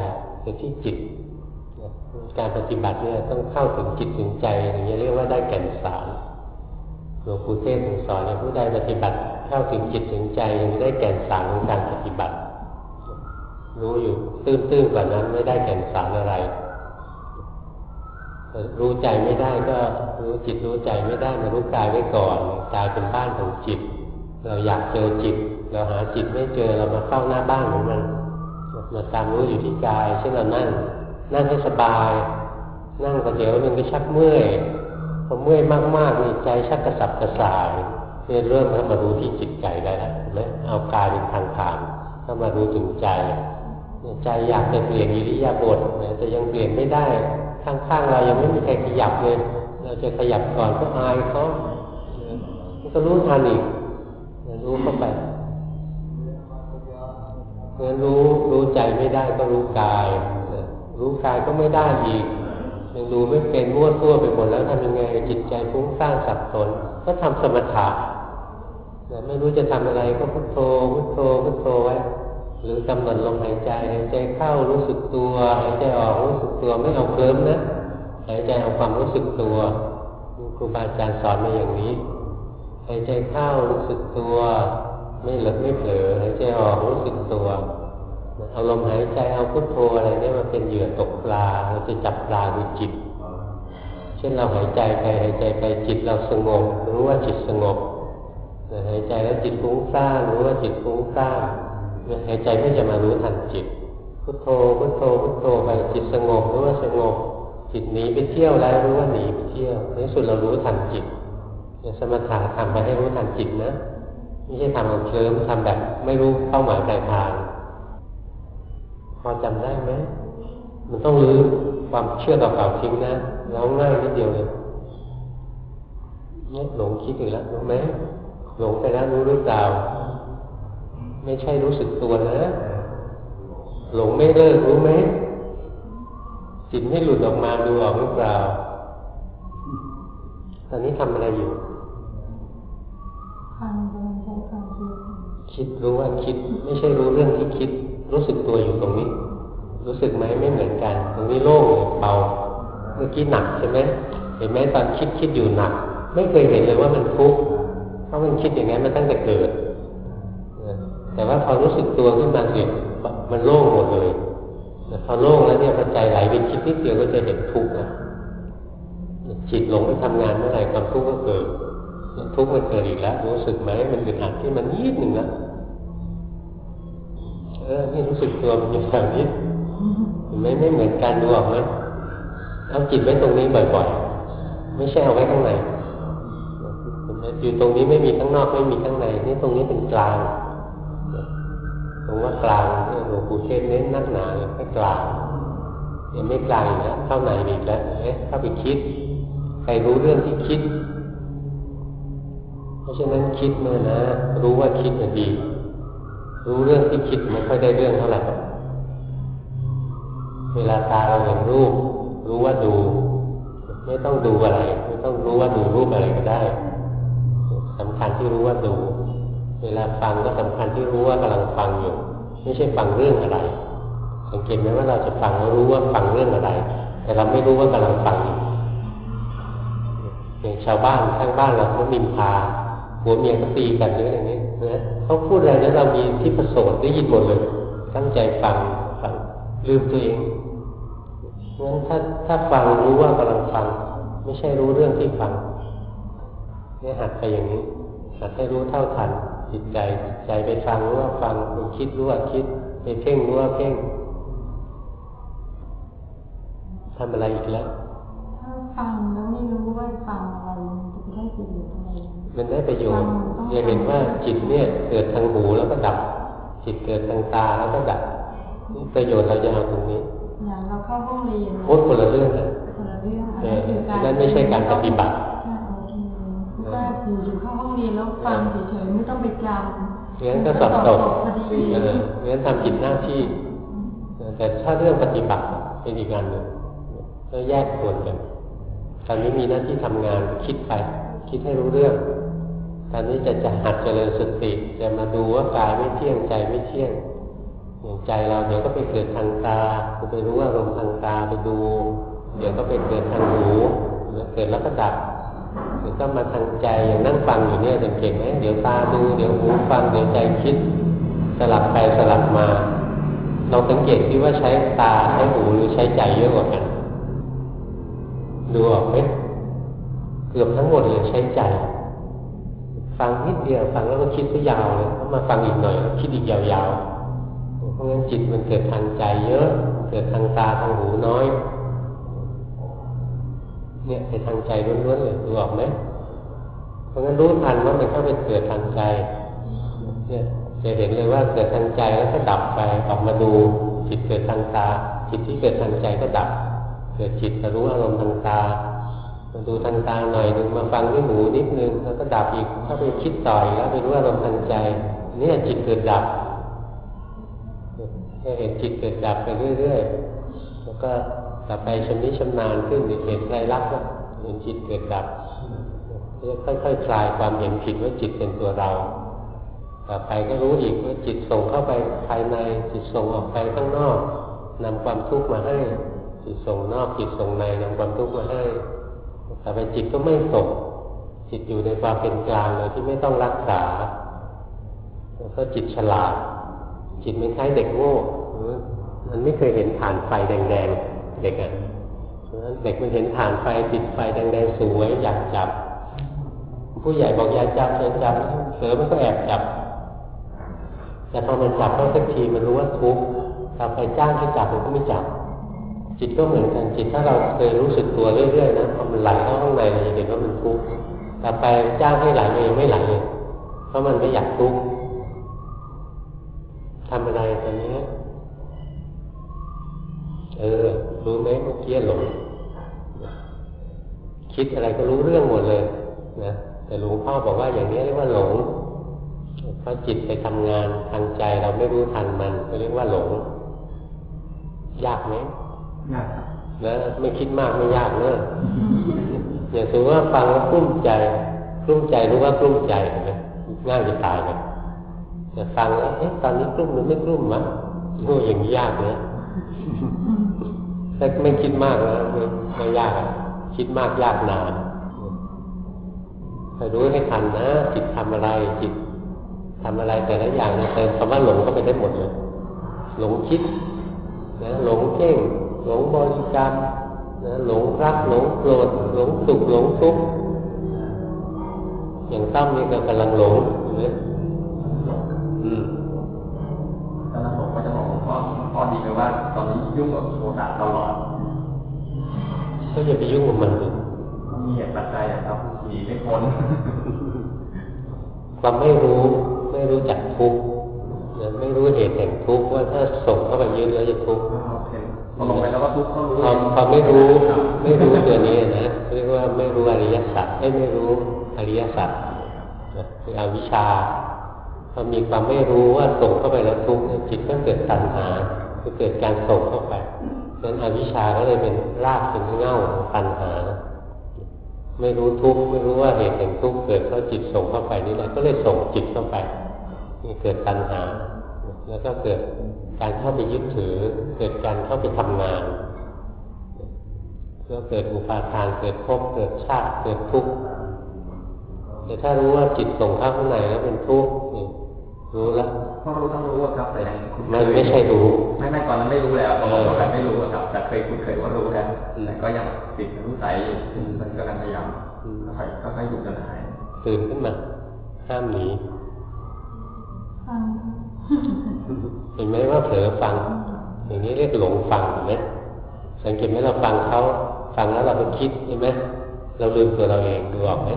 Speaker 1: เกิดที่จิต การปฏิบัติเนี่ยต้องเข้าถึงจิตถึงใจอย่างนี้เรียกว่าได้แก่นสาร หลวงปู่เทศสอนผู้ใดปฏิบัติเข้าถึงจิตถึงใจยังได้แก่นสารของการปฏิบัติ รู้อยู่ตื้นๆกว่านั้นไม่ได้แก่นสารอะไร รู้ใจไม่ได้ก็รู้จิตรู้ใจไม่ได้มารู้กายไว้ก่อนกายเป็นบ้านของจิต เราอยากเจอจิต เราหาจิตไม่เจอเรามาเข้าหน้าบ้านของมันมาตามรู้อยู่ที่กายเช่นเรานั่งนั่งให้สบาย นั่งประเดี๋ยวนึงก็ชักเมื่อย อเมื่อยมากๆนี่ใจชักกระสับกระส่ายเนี่ยเริ่มเข้ามารู้ที่จิตใจได้แล้วเห็นไหมเอากายเป็นทางผ่านเข้ามารู้ถึงใจใจอยากจะเปลี่ยนอิริยาบถแต่ยังเปลี่ยนไม่ได้ข้างๆเรายังไม่มีใครขยับเลย เราจะขยับก่อนก็อายเขาก็รู้ทันอีกรู้เข้าไปเพราะรู้รู้ใจไม่ได้ก็รู้กาย รู้กายก็ไม่ได้อีก ยังดูไม่เป็นมั่วตัวไปหมดแล้วทำยังไงจิตใจฟุ้งซ่านสับสน ก็ทำสมถะไม่รู้จะทำอะไรก็พุทโธพุทโธพุทโธไว้หรือกำหนดลมหายใจหายใจเข้ารู้สึกตัวหายใจออกรู้สึกตัวไม่เอาเคลิ้มนะหายใจเอาความรู้สึกตัวครูบาอาจารย์สอนมาอย่างนี้หายใจเข้ารู้สึกตัว ไม่หลับไม่เผลอหายใจออกรู้สึกตัว เอาลมหายใจเอาพุทโธอะไรเนี่ยมาเป็นเหยื่อตกปลาเราจะจับปลาดูจิต เช่นเราหายใจไปหายใจไปจิตเราสงบรู้ว่าจิตสงบหายใจแล้วจิตฟุ้งซ่านรู้ว่าจิตฟุ้งซ่านหายใจก็จะมารู้ทันจิต พุทโธพุทโธพุทโธไปจิตสงบรู้ว่าสงบจิตหนีไปเที่ยวแล้วรู้ว่าหนีไปเที่ยวในสุดเรารู้ทันจิตสมถะทำไปให้รู้ทันจิตนะไม่ใช่ทำแบบเคลิ้มทำแบบไม่รู้เป้าหมายปลายทาง พอจำได้ไหมมันต้องรื้อความเชื่อเก่าๆทิ้งนะแล้วง่ายนิดเดียวเลยเนี่ยหลงคิดอีกแล้วรู้ไหมหลงไปแล้วรู้หรือเปล่าไม่ใช่รู้สึกตัวนะ หลงไม่เลิกรู้ไหมจิตไม่หลุดออกมาดูออกหรือเปล่า ตอนนี้ทำอะไรอยู่คิดรู้ว่าคิด ไม่ใช่รู้เรื่องที่คิด รู้สึกตัวอยู่ตรงนี้ รู้สึกไหมไม่เหมือนกัน ตรงนี้โล่งเบา เมื่อกี้หนักใช่ไหมเห็นไหมตอนคิดคิดอยู่หนัก ไม่เคยเห็นเลยว่ามันฟุกเพราะมันคิดอย่างนั้นมันตั้งแต่เกิดแต่ว่าพอรู้สึกตัวขึ้นมาเนี่ยมันโล่งหมดเลยพอโล่งแล้วเนี่ยพอใจไหลไปคิดนิดเดียวก็จะเห็นทุกข์นะจิตหลงไปทำงานเมื่อไหร่ความทุกข์ก็เกิดทุกข์มันเกิดอีกแล้ว รู้สึกไหมมันอึดอัดที่มันนิดหนึ่งนะ ออนี่รู้สึกตัวมันอยู่แบบนี้เห็นไหมไม่เหมือนกันดูออกไหมเอาจิตไว้ตรงนี้บ่อยๆ ไม่ใช่เอาไว้ข้างในอยู่ตรงนี้ไม่มีข้างนอกไม่มีข้างในนี่ตรงนี้เป็นกลางตรงว่ากลางนี่หลวงปู่เทศเน้นนักหนาเลยแค่กลางยังไม่กลางอีกแล้วเข้าในอีกแล้วเอ๊ะเข้าไปคิด ใครรู้เรื่องที่คิด เพราะฉะนั้นคิดเมื่อนะ รู้ว่าคิดมันดี รู้เรื่องที่คิดไม่ค่อยได้เรื่องเท่าไหร่เวลาตาเราเห็นรูป รู้ว่าดู ไม่ต้องดูอะไร ไม่ต้องรู้ว่าดูรูปอะไรก็ได้สำคัญที่รู้ว่าดู เวลาฟังก็สำคัญที่รู้ว่ากำลังฟังอยู่ไม่ใช่ฟังเรื่องอะไร สังเกตไหมว่าเราจะฟังเรารู้ว่าฟังเรื่องอะไร แต่เราไม่รู้ว่ากำลังฟังอยู่อย่างชาวบ้านข้างบ้านเราเขามินพาหัวเมียก็ตีกันหรืออะไรนี้ นะเขาพูดอะไรแล้วเรามีที่ประสงค์ได้ยินหมดเลย ตั้งใจฟังฟังลืมตัวเองงั้นถ้าถ้าฟังรู้ว่ากำลังฟัง ไม่ใช่รู้เรื่องที่ฟังเนี่ยหัดไปอย่างนี้หัดให้รู้เท่าทันจิตใจใจไปฟังรู้ว่าฟังไปคิดรู้ว่าคิด ไปเพ่งรู้ว่าเพ่งทำอะไรอีกแล้ว
Speaker 2: ถ้าฟังแล้วไม่รู้ว่าฟังอะไรจะได้ประโยชน์อะไร
Speaker 1: มันได้ประโยชน์จะเห็นว่าจิตเนี่ยเกิดทางหูแล้วก็ดับ จิตเกิดทางตาแล้วก็ดับประโยชน์เราจะเอาตรงนี้
Speaker 2: อย่างเราเข้าห้องเรียน
Speaker 1: พูดคนละเรื่อง
Speaker 2: นะคนละเรื่อง
Speaker 1: นั่นไม่ใช่การปฏิบัติ
Speaker 2: ก็อยู่เข้าห้องเรียนแล้วฟังเฉยๆไม่ต้องไปจำ
Speaker 1: งั้นก็สอบตกเอองั้นทำผิดหน้าที่แต่ถ้าเรื่องปฏิบัติเป็นอีกงานหนึ่งก็แยกส่วนกันตอนนี้มีหน้าที่ทำงานคิดไป คิดให้รู้เรื่อง ตอนนี้จะจะหัดเจริญสติจะมาดูว่ากายไม่เที่ยงใจไม่เที่ยงอย่างใจเราเดี๋ยวก็ไปเกิดทางตาไปรู้ว่าลมทางตาไปดู เดี๋ยวก็ไปเกิดทางหูเกิดแล้วก็ดับเดี๋ยวก็มาทางใจอย่างนั่งฟังอยู่เนี่ยสังเกตไหมเดี๋ยวตาดูเดี๋ยวหูฟังเดี๋ยวใจคิด สลับไปสลับมาเราสังเกตที่ว่าใช้ตาใช้หูหรือใช้ใจเยอะกว่ากันดูออกไหมเกือบทั้งหมดเลยใช้ใจ ฟังนิดเดียวฟังแล้วก็คิดไปยาวเลยมาฟังอีกหน่อยคิดอีกยาวๆเพราะงั้นจิตมันเกิดทางใจเยอะ เกิดทางตาทางหูน้อย เนี่ยเป็นทางใจล้วนๆเลยดูออกไหมเพราะงั้นรู้ทันว่ามันเข้าไปเกิดทางใจ เนี่ยจะเห็นเลยว่าเกิดทางใจแล้วก็ดับไปออกมาดูจิตเกิดทางตาจิตที่เกิดทางใจก็ดับ เกิดจิตจะรู้อารมณ์ทางตา มาดูทางตาหน่อยหนึ่งมาฟังด้วยหูนิดนึงแล้วก็ดับอีกเข้าไปคิดต่อยแล้วไปรู้อารมณ์ทางใจเนี่ยจิตเกิดดับให้เห็นจิตเกิดดับไปเรื่อยๆแล้วก็ต่อไปชำนิชำนาญขึ้นเห็นไรลักษณ์เห็นจิตเกิดดับจะค่อยๆคลายความเห็นผิดว่าจิตเป็นตัวเรา ต่อไปก็รู้อีกว่าจิตส่งเข้าไปภายในจิตส่งออกไปข้างนอกนำความทุกข์มาให้ จิตส่งนอกจิตส่งในนำความทุกข์มาให้ ต่อไปจิตก็ไม่ส่งจิตอยู่ในความเป็นกลางเลยที่ไม่ต้องรักษาแล้วก็จิตฉลาด จิตไม่ใช่เด็กโง่มันไม่เคยเห็นผ่านไฟแดงๆเด็กอะเด็กมันเห็นฐานไฟติดไฟแดงๆสวยอยากจับ ผู้ใหญ่บอกอย่าจับอย่าจับเสือมันก็แอบจับ แต่พอมันจับแล้วสักทีมันรู้ว่าทุกข์ทำไปจ้างให้จับมันก็ไม่จับ จิตก็เหมือนกันจิตถ้าเราเคยรู้สึกตัวเรื่อยๆนะพอมันไหลเข้าข้างในเราจะเห็นว่ามันทุกข์แต่ไปจ้างให้ไหลเองไม่ไหลเลยเพราะมันไม่อยากทุกข์ทำอะไรตอนนี้เออรู้ไหมเมื่อกี้หลงคิดอะไรก็รู้เรื่องหมดเลยนะแต่หลวงพ่อบอกว่าอย่างนี้เรียกว่าหลงเพราะจิตไปทำงานทางใจเราไม่รู้ทันมันก็เรียกว่าหลง ยากไหม
Speaker 3: ยาก
Speaker 1: แล้วไม่คิดมากไม่ยากเนอะอย่างสมมติว่าฟังแล้วกลุ้มใจกลุ้มใจรู้ว่ากลุ้มใจเห็นไหมง่ายจะตายเลยแต่ฟังแล้วเอ๊ะตอนนี้กลุ้มหรือไม่กลุ้มวะโอ้อย่างนี้ยากเลยถ้าไม่คิดมากนะไม่ไม่ยากคิดมากยากนานคอยรู้ให้ทันนะจิตทำอะไรจิตทำอะไรแต่ละอย่างเนี่ยเติมคำว่าหลงเข้าไปได้หมดเลย หลงคิดนะหลงเก่ง หลงบริกรรมนะหลงรักหลงโกรธหลงสุขหลงทุกข์อย่างตั้มนี่ก็กำลังหลงเนี่ยอืม
Speaker 3: ดีไหมว่า ตอนนี้ยุ่งกับโทสะตลอด
Speaker 1: ก็อย่าไปยุ่งกับมันเลย
Speaker 3: มีเหตุปัจจัยครับหนีไม่พ้น
Speaker 1: ความไม่รู้ไม่รู้จักทุกข์ไม่รู้เหตุแห่งทุกข์ว่าถ้าส่งเข้าไปยึดแล้วจะทุกข์
Speaker 3: พอ ลงไปแล้วก็ทุกข์เขารู้
Speaker 1: ความไม่รู้ ไม่รู้ตัวนี้นะเรียกว่าไม่รู้อริยสัจไม่ไม่รู้อริยสัจคืออวิชชาพอมีความไม่รู้ว่าส่งเข้าไปแล้วทุกข์จิตก็เกิดตัณหาก็เกิดการส่งเข้าไปดังนั้นอวิชชาก็เลยเป็นรากเป็นเง่าตัณหา ไม่รู้ทุกข์ไม่รู้ว่าเหตุแห่งทุกข์เกิดเพราะจิตส่งเข้าไปนี่แหละก็เลยส่งจิตเข้าไปนี่เกิดตัณหา แล้วก็เกิด การเข้าไปยึดถือ เกิดการเข้าไปทำงานก็เกิดอุปาทานเกิดภพเกิดชาติเกิดทุกข์แต่ถ้ารู้ว่าจิตส่งเข้าข้างในแล้วเป็นทุกข์รู้แล้ว
Speaker 3: ต้องรู้ต้องรู้ครับแต่
Speaker 1: มันไม่ใช่รู้
Speaker 3: ไม่ไม่ก่อนนั้นไม่รู้แล้วตอนนั้นไม่รู้ครับแต่เคยคุณเคยว่ารู้แล้วแต่ก็ยังติดรู้ใสมันก็กำลังพยายามค่อยค่อยหยุดจนหาย
Speaker 1: ตื่นขึ้นมาห้ามหนีเห็นไหมว่าเผลอฟัง อย่างนี้เรียกหลงฟังเห็นไหมสังเกตไหมเราฟังเขาฟังแล้วเราไปคิดใช่ไหมเราลืมตัวเราเองดูออกไหม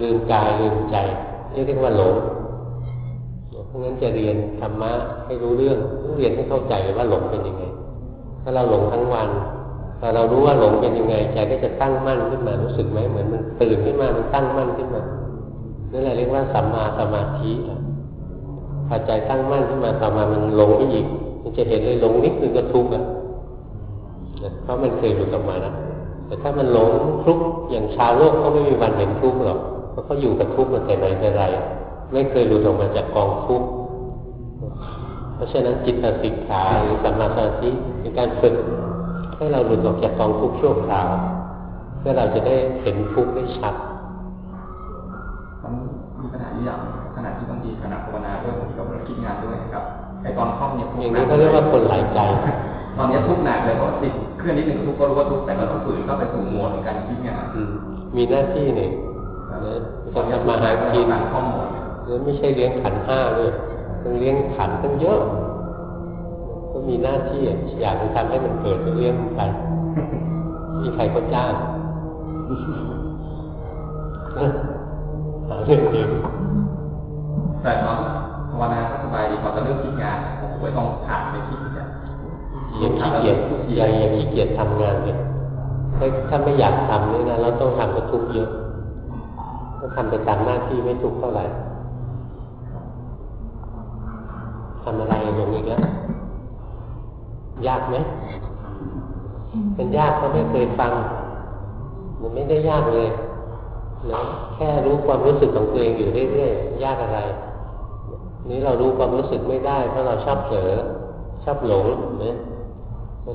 Speaker 1: ลืมกายลืมใจนี่เรียกว่าหลงเพราะงั้นจะเรียนธรรมะให้รู้เรื่องต้องเรียนให้เข้าใจว่าหลงเป็นยังไง ถ้าเราหลงทั้งวันพอเรารู้ว่าหลงเป็นยังไงใจก็จะตั้งมั่นขึ้นมารู้สึกไหมเหมือนมันตื่นขึ้นมามันตั้งมั่นขึ้นมานั่นแหละเรียกว่าสัมมาสมาธิ พอใจตั้งมั่นขึ้นมาต่อมามันหลงไปอีก มันจะเห็นเลยหลงนิดนึงก็ทุกข์อะเพราะมันเคยหลุดออกมาแล้วแต่ถ้ามันหลงทุกข์อย่างชาวโลกเขาไม่มีวันเห็นทุกข์หรอกเพราะเขาอยู่กับทุกข์มาแต่ไหนแต่ไรไม่เคยหลุดออกมาจากกองทุกข์เพราะฉะนั้นจิตสิกขาหรือสัมมาสมาธิเป็นการฝึกให้เราหลุดออกจากกองทุกข์ชั่วคราวเพื่อเราจะได้เห็นทุกข์ได้ชัด
Speaker 3: มีขณะที่อย่าง ตอนคล่อมเนี่ย
Speaker 1: อย่างนี้เขาเรียกว่าคนหลายใจ
Speaker 3: ตอนนี้ทุกหนักเลยเพราะติดเครื่องนิดหนึ่งทุกก็รู้ว่าทุกแต่ก็ต้องฝืนเข้าไปสู่โหมดของการคิดงาน
Speaker 1: มีหน้าที่เนี่ยจะทำมาหากินแล้วไม่ใช่เลี้ยงขันห้าเลยต้องเลี้ยงขันตั้งเยอะ ก็มีหน้าที่อยากจะทำให้มันเกิดเลี้ยงไปมีใครก็จ้างหาเรื่องเอง
Speaker 3: แต่ตอน ภาวนาก็สบายดีพอจะเริ่มคิดงานผมไม่ต้องผ่านไปคิดเนี่ย
Speaker 1: อย่าขี้เกียจอย่าอย่าขี้เกียจทำงานเลยถ้าไม่อยากทำนี่นะเราต้องทำก็ทุกเยอะถ้าทำไปตามหน้าที่ไม่ทุกเท่าไหร่ทำอะไรลงอีกแล้วยากไหมเป็นยากเพราะไม่เคยฟัง มันไม่ได้ยากเลยนะแค่รู้ความรู้สึกของตัวเองอยู่เรื่อยๆยากอะไร นี้เรารู้ความรู้สึกไม่ได้ เพราะเราชอบเผลอชอบหลงเนี่ย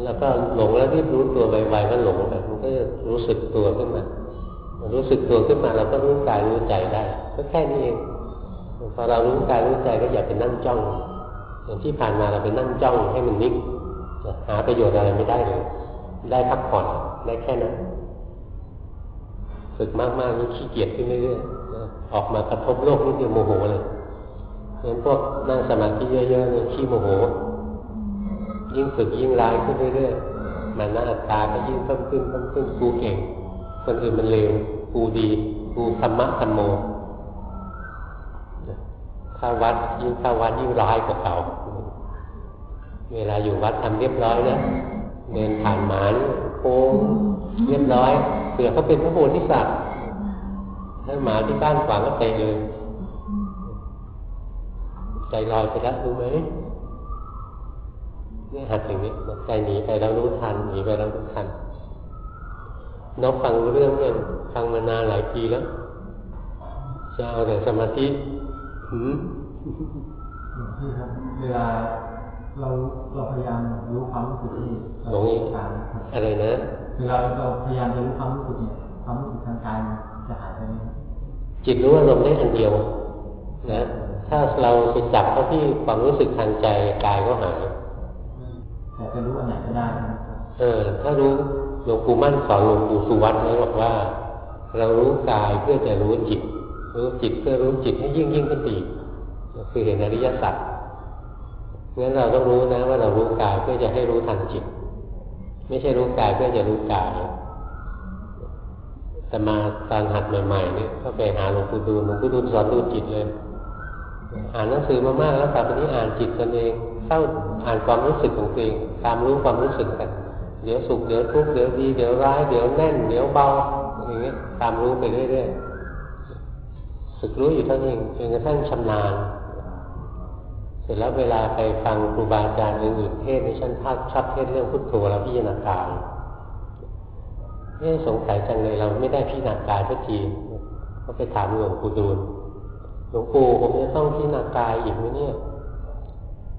Speaker 1: แล้วก็หลงแล้วรีบรู้ตัวไวๆว่าหลงแบบมันก็รู้สึกตัวขึ้นมามันรู้สึกตัวขึ้นมาเราก็รู้กายรู้ใจได้ก็แค่นี้เองพอเรารู้กายรู้ใจก็อย่าไปนั่งจ้องอย่างที่ผ่านมาเราไปนั่งจ้องให้มันนิ่งหาประโยชน์อะไรไม่ได้เลยได้พักผ่อนได้แค่นั้นฝึกมากๆนี่ขี้เกียจขึ้นเรื่อยๆออกมากระทบโลกนิดเดียวโมโหเลย งั้นพวกนั่งสมาธิเยอะๆเนี่ยขี้โมโห ยิ่งฝึกยิ่งร้ายขึ้นเรื่อยๆมันน่าตาก็ยิ่งเพิ่มขึ้นเพิ่มขึ้นกูเก่ง คนอื่นมันเลวกูดี กูธรรมะธรรมโมถ้าวัดยิ่งถ้าวัดยิ่งร้ายกว่าเก่าเวลาอยู่วัดทำเรียบร้อยเนี่ยเดินผ่านหมานโค้งเรียบร้อยเผื่อเขาเป็นพระโพธิสัตว์ถ้าหมาที่บ้านขวางก็เตะเลย ใจลอยไปแล้วรู้ไหมนี่หัดอย่างนี้ใจหนีไปเรารู้ทันหนีไปเรารู้ทันนกฟังเรื่องเนี่ยฟังมานานหลายปีแล้วจะเอาแต่สมาธิหืม
Speaker 3: เวลาเราเราพยายามรู้ความรู้สึกที่
Speaker 1: หลงอะไรนะ
Speaker 3: เวลาเราพยายามจะรู้ความรู้สึกเนี่ยความรู้สึกทางกายจะหายไปไหม
Speaker 1: จิตรู้อารมณ์ได้อันเดียว นะถ้าเราไปจับเขาที่ความรู้สึกทางใจกายก็หาย
Speaker 3: แต่จะรู้อันไหนก็ได้
Speaker 1: เออ ถ้ารู้หลวงปู่มั่นสอนหลวงปู่สุวัตไว้บอกว่า เรารู้กายเพื่อจะรู้จิต รู้จิตเพื่อรู้จิตให้ยิ่งยิ่งขึ้นอีกคือเห็นอริยสัจงั้นเราต้องรู้นะว่าเรารู้กายเพื่อจะให้รู้ทันจิต ไม่ใช่รู้กายเพื่อจะรู้กายแต่มาตอนหัดใหม่ๆเนี่ยก็ไปหาหลวงปู่ดูลหลวงปู่ดูลสอนดูจิตเลย อ่านหนังสือมามากแล้วต่ตอนนี้อ่านจิตตนเองเข้าอ่านความรู้สึกของตัวเองตามรู้ความรู้สึกกันเดี๋ยวสุขเดี๋ยวทุกข์เดี๋ยวดีเดี๋ยวร้ายเดี๋ยวแน่นเดี๋ยวเบาอย่างเงี้ยตามรู้ไปเรื่อยๆฝึกรู้อยู่เท่านี้จนกระทั่งชำนาญเสร็จแล้วเวลาไปฟังครูบาอาจารย์อื่นๆเทศในชั้นภาคชอบเทศเรื่องพุทโธแล้วพิจารณากายไม่สงสัยจังเลยเราไม่ได้พิจารณากายสักทีก็ไปถามหลวงปู่ดูล หลวงปู่ผมจะต้องพิจารณากายอีกไหมเนี่ย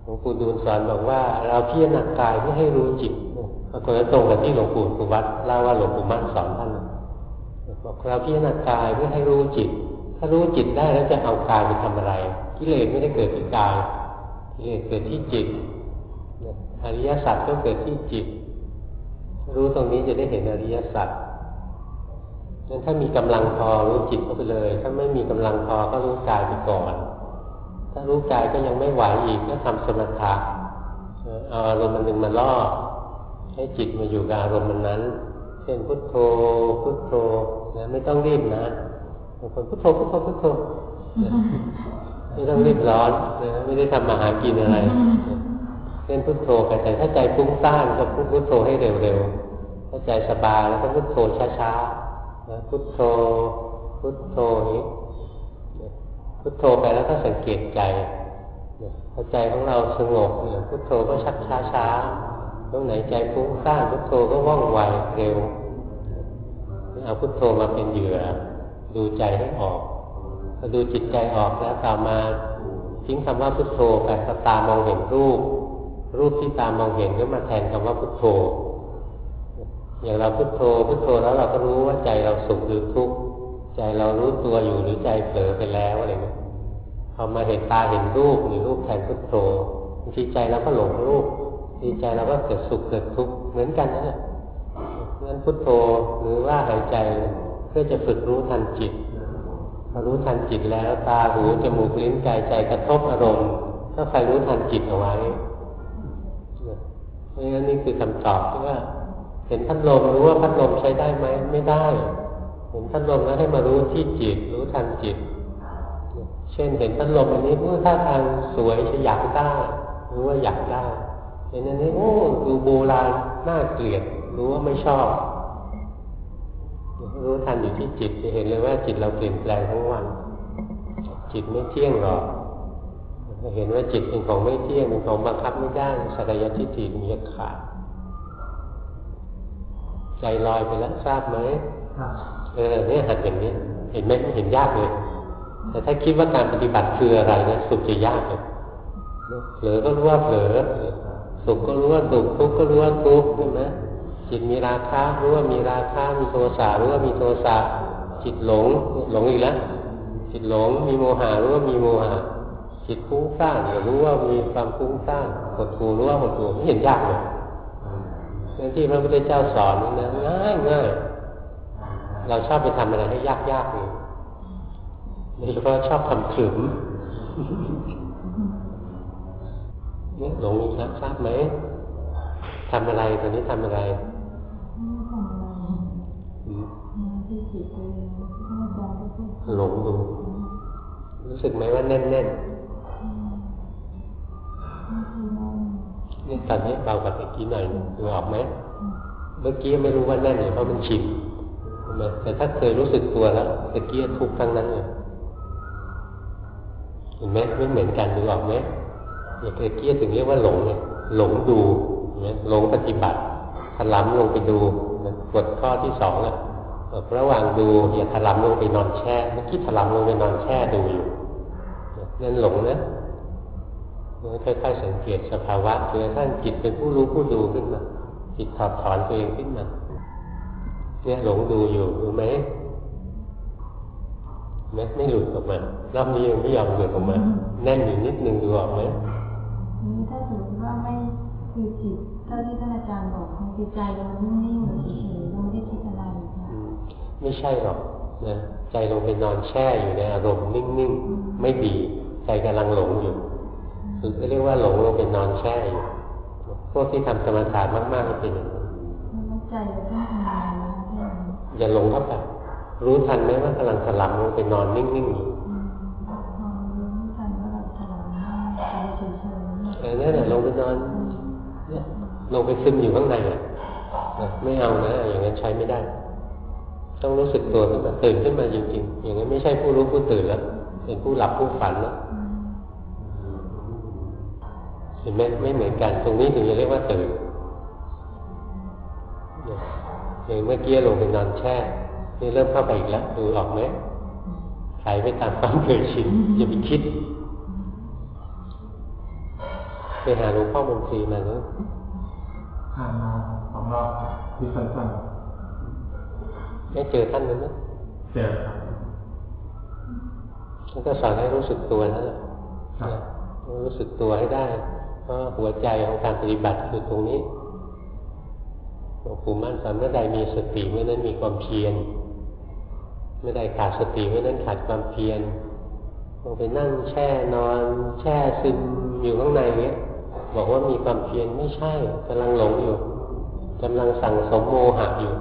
Speaker 1: หลวงปู่ดูลสอนบอกว่า เราพิจารณากายเพื่อให้รู้จิตปรากฏว่าตรงกับที่หลวงปู่สุวัตเล่าว่าหลวงปู่มั่นสอนท่านบอกเราพิจารณากายเพื่อให้รู้จิต ถ้ารู้จิตได้แล้วจะเอากายไปทำอะไรกิเลสไม่ได้เกิดที่กายกิเลสเกิดที่จิตอริยสัจก็เกิดที่จิต รู้ตรงนี้จะได้เห็นอริยสัจ งั้นถ้ามีกำลังพอรู้จิตเข้าไปเลย ถ้าไม่มีกำลังพอก็รู้กายไปก่อน ถ้ารู้กายก็ยังไม่ไหวอีกก็ทำสมถะเอาอารมณ์มันหนึ่งมาล่อให้จิตมาอยู่กับอารมณ์มันนั้น เช่นพุทโธพุทโธนะไม่ต้องรีบนะบางคนพุทโธพุทโธพุทโธไม่ต้องรีบร้อนนะไม่ได้ทำมาหากินอะไรเล่นพุทโธแต่ถ้าใจฟุ้งซ่านก็พุทโธให้เร็วๆถ้าใจสบายแล้วก็พุทโธช้าๆ พุทโธ พุทโธนี้พุทโธไปแล้วก็สังเกตใจพอใจของเราสงบเนี่ยพุทโธก็ชักช้าๆตรงไหนใจฟุ้งซ่านพุทโธก็ว่องไวเร็วเอาพุทโธมาเป็นเหยื่อ ดูใจให้ออกพอดูจิตใจออกแล้วต่อมาทิ้งคำว่าพุทโธไปตามองเห็นรูป รูปที่ตามองเห็นก็มาแทนคำว่าพุทโธ อย่างเราพุทโธพุทโธแล้วเราก็รู้ว่าใจเราสุขหรือทุกข์ใจเรารู้ตัวอยู่หรือใจเผลอไปแล้วอะไรเงี้ยพอมาเห็นตาเห็นรูปหรือรูปแทนพุทโธบางทีใจเราก็หลงรูปทีใจเราก็เกิดสุขเกิดทุกข์เหมือนกันนั่นแหละงั้นพุทโธหรือว่าหายใจเพื่อจะฝึกรู้ทันจิตพอรู้ทันจิตแล้ว ตาหูจมูกลิ้นกายใจกระทบอารมณ์ก็คอยรู้ทันจิตเอาไว้เพราะงั้นนี่คือคำตอบที่ว่า เห็นพัดลมรู้ว่าพัดลมใช้ได้ไหมไม่ได้ เห็นพัดลมแล้วให้มารู้ที่จิต รู้ทันจิต เช่นเห็นพัดลมอันนี้เมื่อท่าทางสวยจะอยากได้รู้ว่าอยากได้เห็นอันนี้โอ้ดูโบราณน่าเกลียด รู้ว่าไม่ชอบ รู้ทันอยู่ที่จิตจะเห็นเลยว่าจิตเราเปลี่ยนแปลงทั้งวัน จิตไม่เที่ยงหรอกเห็นว่าจิตเป็นของไม่เที่ยงเป็นของบังคับไม่ได้สักยทิฏฐิมีขาด ใจลอยไปแล้วทราบไหมเออเนี่ยหัดอย่างนี้เห็นไหมไม่เห็นยากเลย แต่ถ้าคิดว่าการปฏิบัติคืออะไรนะสุขจะยากเลยเผลอก็รู้ว่าเผลอสุขก็รู้ว่าสุขทุกข์ก็รู้ว่าทุกข์ใช่ไหมจิตมีราคะรู้ว่ามีราคะมีโทสะรู้ว่ามีโทสะจิตหลงหลงอีกแล้วจิตหลงมีโมหะรู้ว่ามีโมหะจิตฟุ้งซ่านรู้ว่ามีความฟุ้งซ่านหดหู่รู้ว่าหดหู่ไม่เห็นยากเลย ที่พระพุทธเจ้าสอนนี่นะง่ายง่ายเราชอบไปทำอะไรให้ยากยากนี่นี่เพราะชอบทำขืมเนี่ยหลงอีกแล้วทราบไหมทำอะไรตอนนี้ทำอะไรหลงดูรู้สึกไหมว่าแน่นแน่นนี่ตอนนี้เบากว่าเมื่อกี้หน่อยดูออกไหมเมื่อกี้ไม่รู้ว่าแน่นเลยเพราะมันชินแต่ถ้าเคยรู้สึกตัวแล้วตะกี้ทุกครั้งนั้นเลยเห็นไหมไม่เหมือนกันดูออกไหมอย่างตะกี้ถึงเรียกว่าหลงเนี่ยหลงดูเนี่ยหลงปฏิบัติถลำลงไปดูกดข้อที่สองอะระหว่างดูอย่าถลำลงไปนอนแช่เมื่อกี้ถลำลงไปนอนแช่ดูอยู่นั่นหลงนะ ค่อยๆสังเกตสภาวะจนกระทั่งจิตเป็นผู้รู้ผู้ดูขึ้นมา จิตถอดถอนตัวเองขึ้นมาเนี่ยหลงดูอยู่รู้ไหมแม้ไม่หลุดออกมารอบนี้ยังไม่ยอมหลุดออกมาแน่นอยู่นิดนึงดูออกไหม
Speaker 2: ถ้าสมมติว่าไม่คือจิตเท่าที่ท่านอาจารย์บอกคือใจเรานิ่งๆเฉยๆเราไม่ได้คิดอะไร
Speaker 1: ไม่ใช่หรอกนะใจลงไปนอนแช่อยู่ในอารมณ์นิ่งๆ ไม่ดี ใจกำลังหลงอยู่คือ เรียกว่าหลงลงไปนอนแช่อยู่พวกที่ทำสมาธิมากๆก็เป็นอย่างนี้ใจอย่าหลงเข้าไปรู้ทันไหมว่ากำลังสลับลงไปนอนนิ่งๆอยู่เออนั่นแหละลงไปนอนเนี่ยลงไปซึมอยู่ข้างในอะไม่เอานะ อย่างนั้นใช้ไม่ได้ ต้องรู้สึกตัวขึ้นมาตื่นขึ้นมาจริงๆ อย่างนั้นไม่ใช่ผู้รู้ผู้ตื่นแล้วเป็นผู้หลับผู้ฝันแล้ว เห็นไหมไม่เหมือนกัน ตรงนี้ถึงจะเรียกว่าตื่นอย่างเมื่อกี้ลงไปนอนแช่นี่เริ่มเข้าไปอีกแล้วดูออกไหมไหลไปตามความเคยชินอย่าไปคิดไปหาหลวงพ่อมนตรีมาแล้ว
Speaker 4: ผ่านมาสองรอบครับที่สั้น
Speaker 1: ได้เจอท่านนั้นไหม
Speaker 4: ๆเจอครับ
Speaker 1: ท่านก็สอนให้รู้สึกตัวนั่นแหละ
Speaker 4: ครับ
Speaker 1: รู้สึกตัวให้ได้ หัวใจของการปฏิบัติคือตรงนี้หลวงปู่มั่นสอนเมื่อใดมีสติเมื่อนั้นมีความเพียรเมื่อใดขาดสติเมื่อนั้นขาดความเพียรลงไปนั่งแช่นอน แช่ซึมอยู่ข้างในเนี้ยบอกว่ามีความเพียรไม่ใช่กำลังหลงอยู่กำลังสั่งสมโมหะอยู่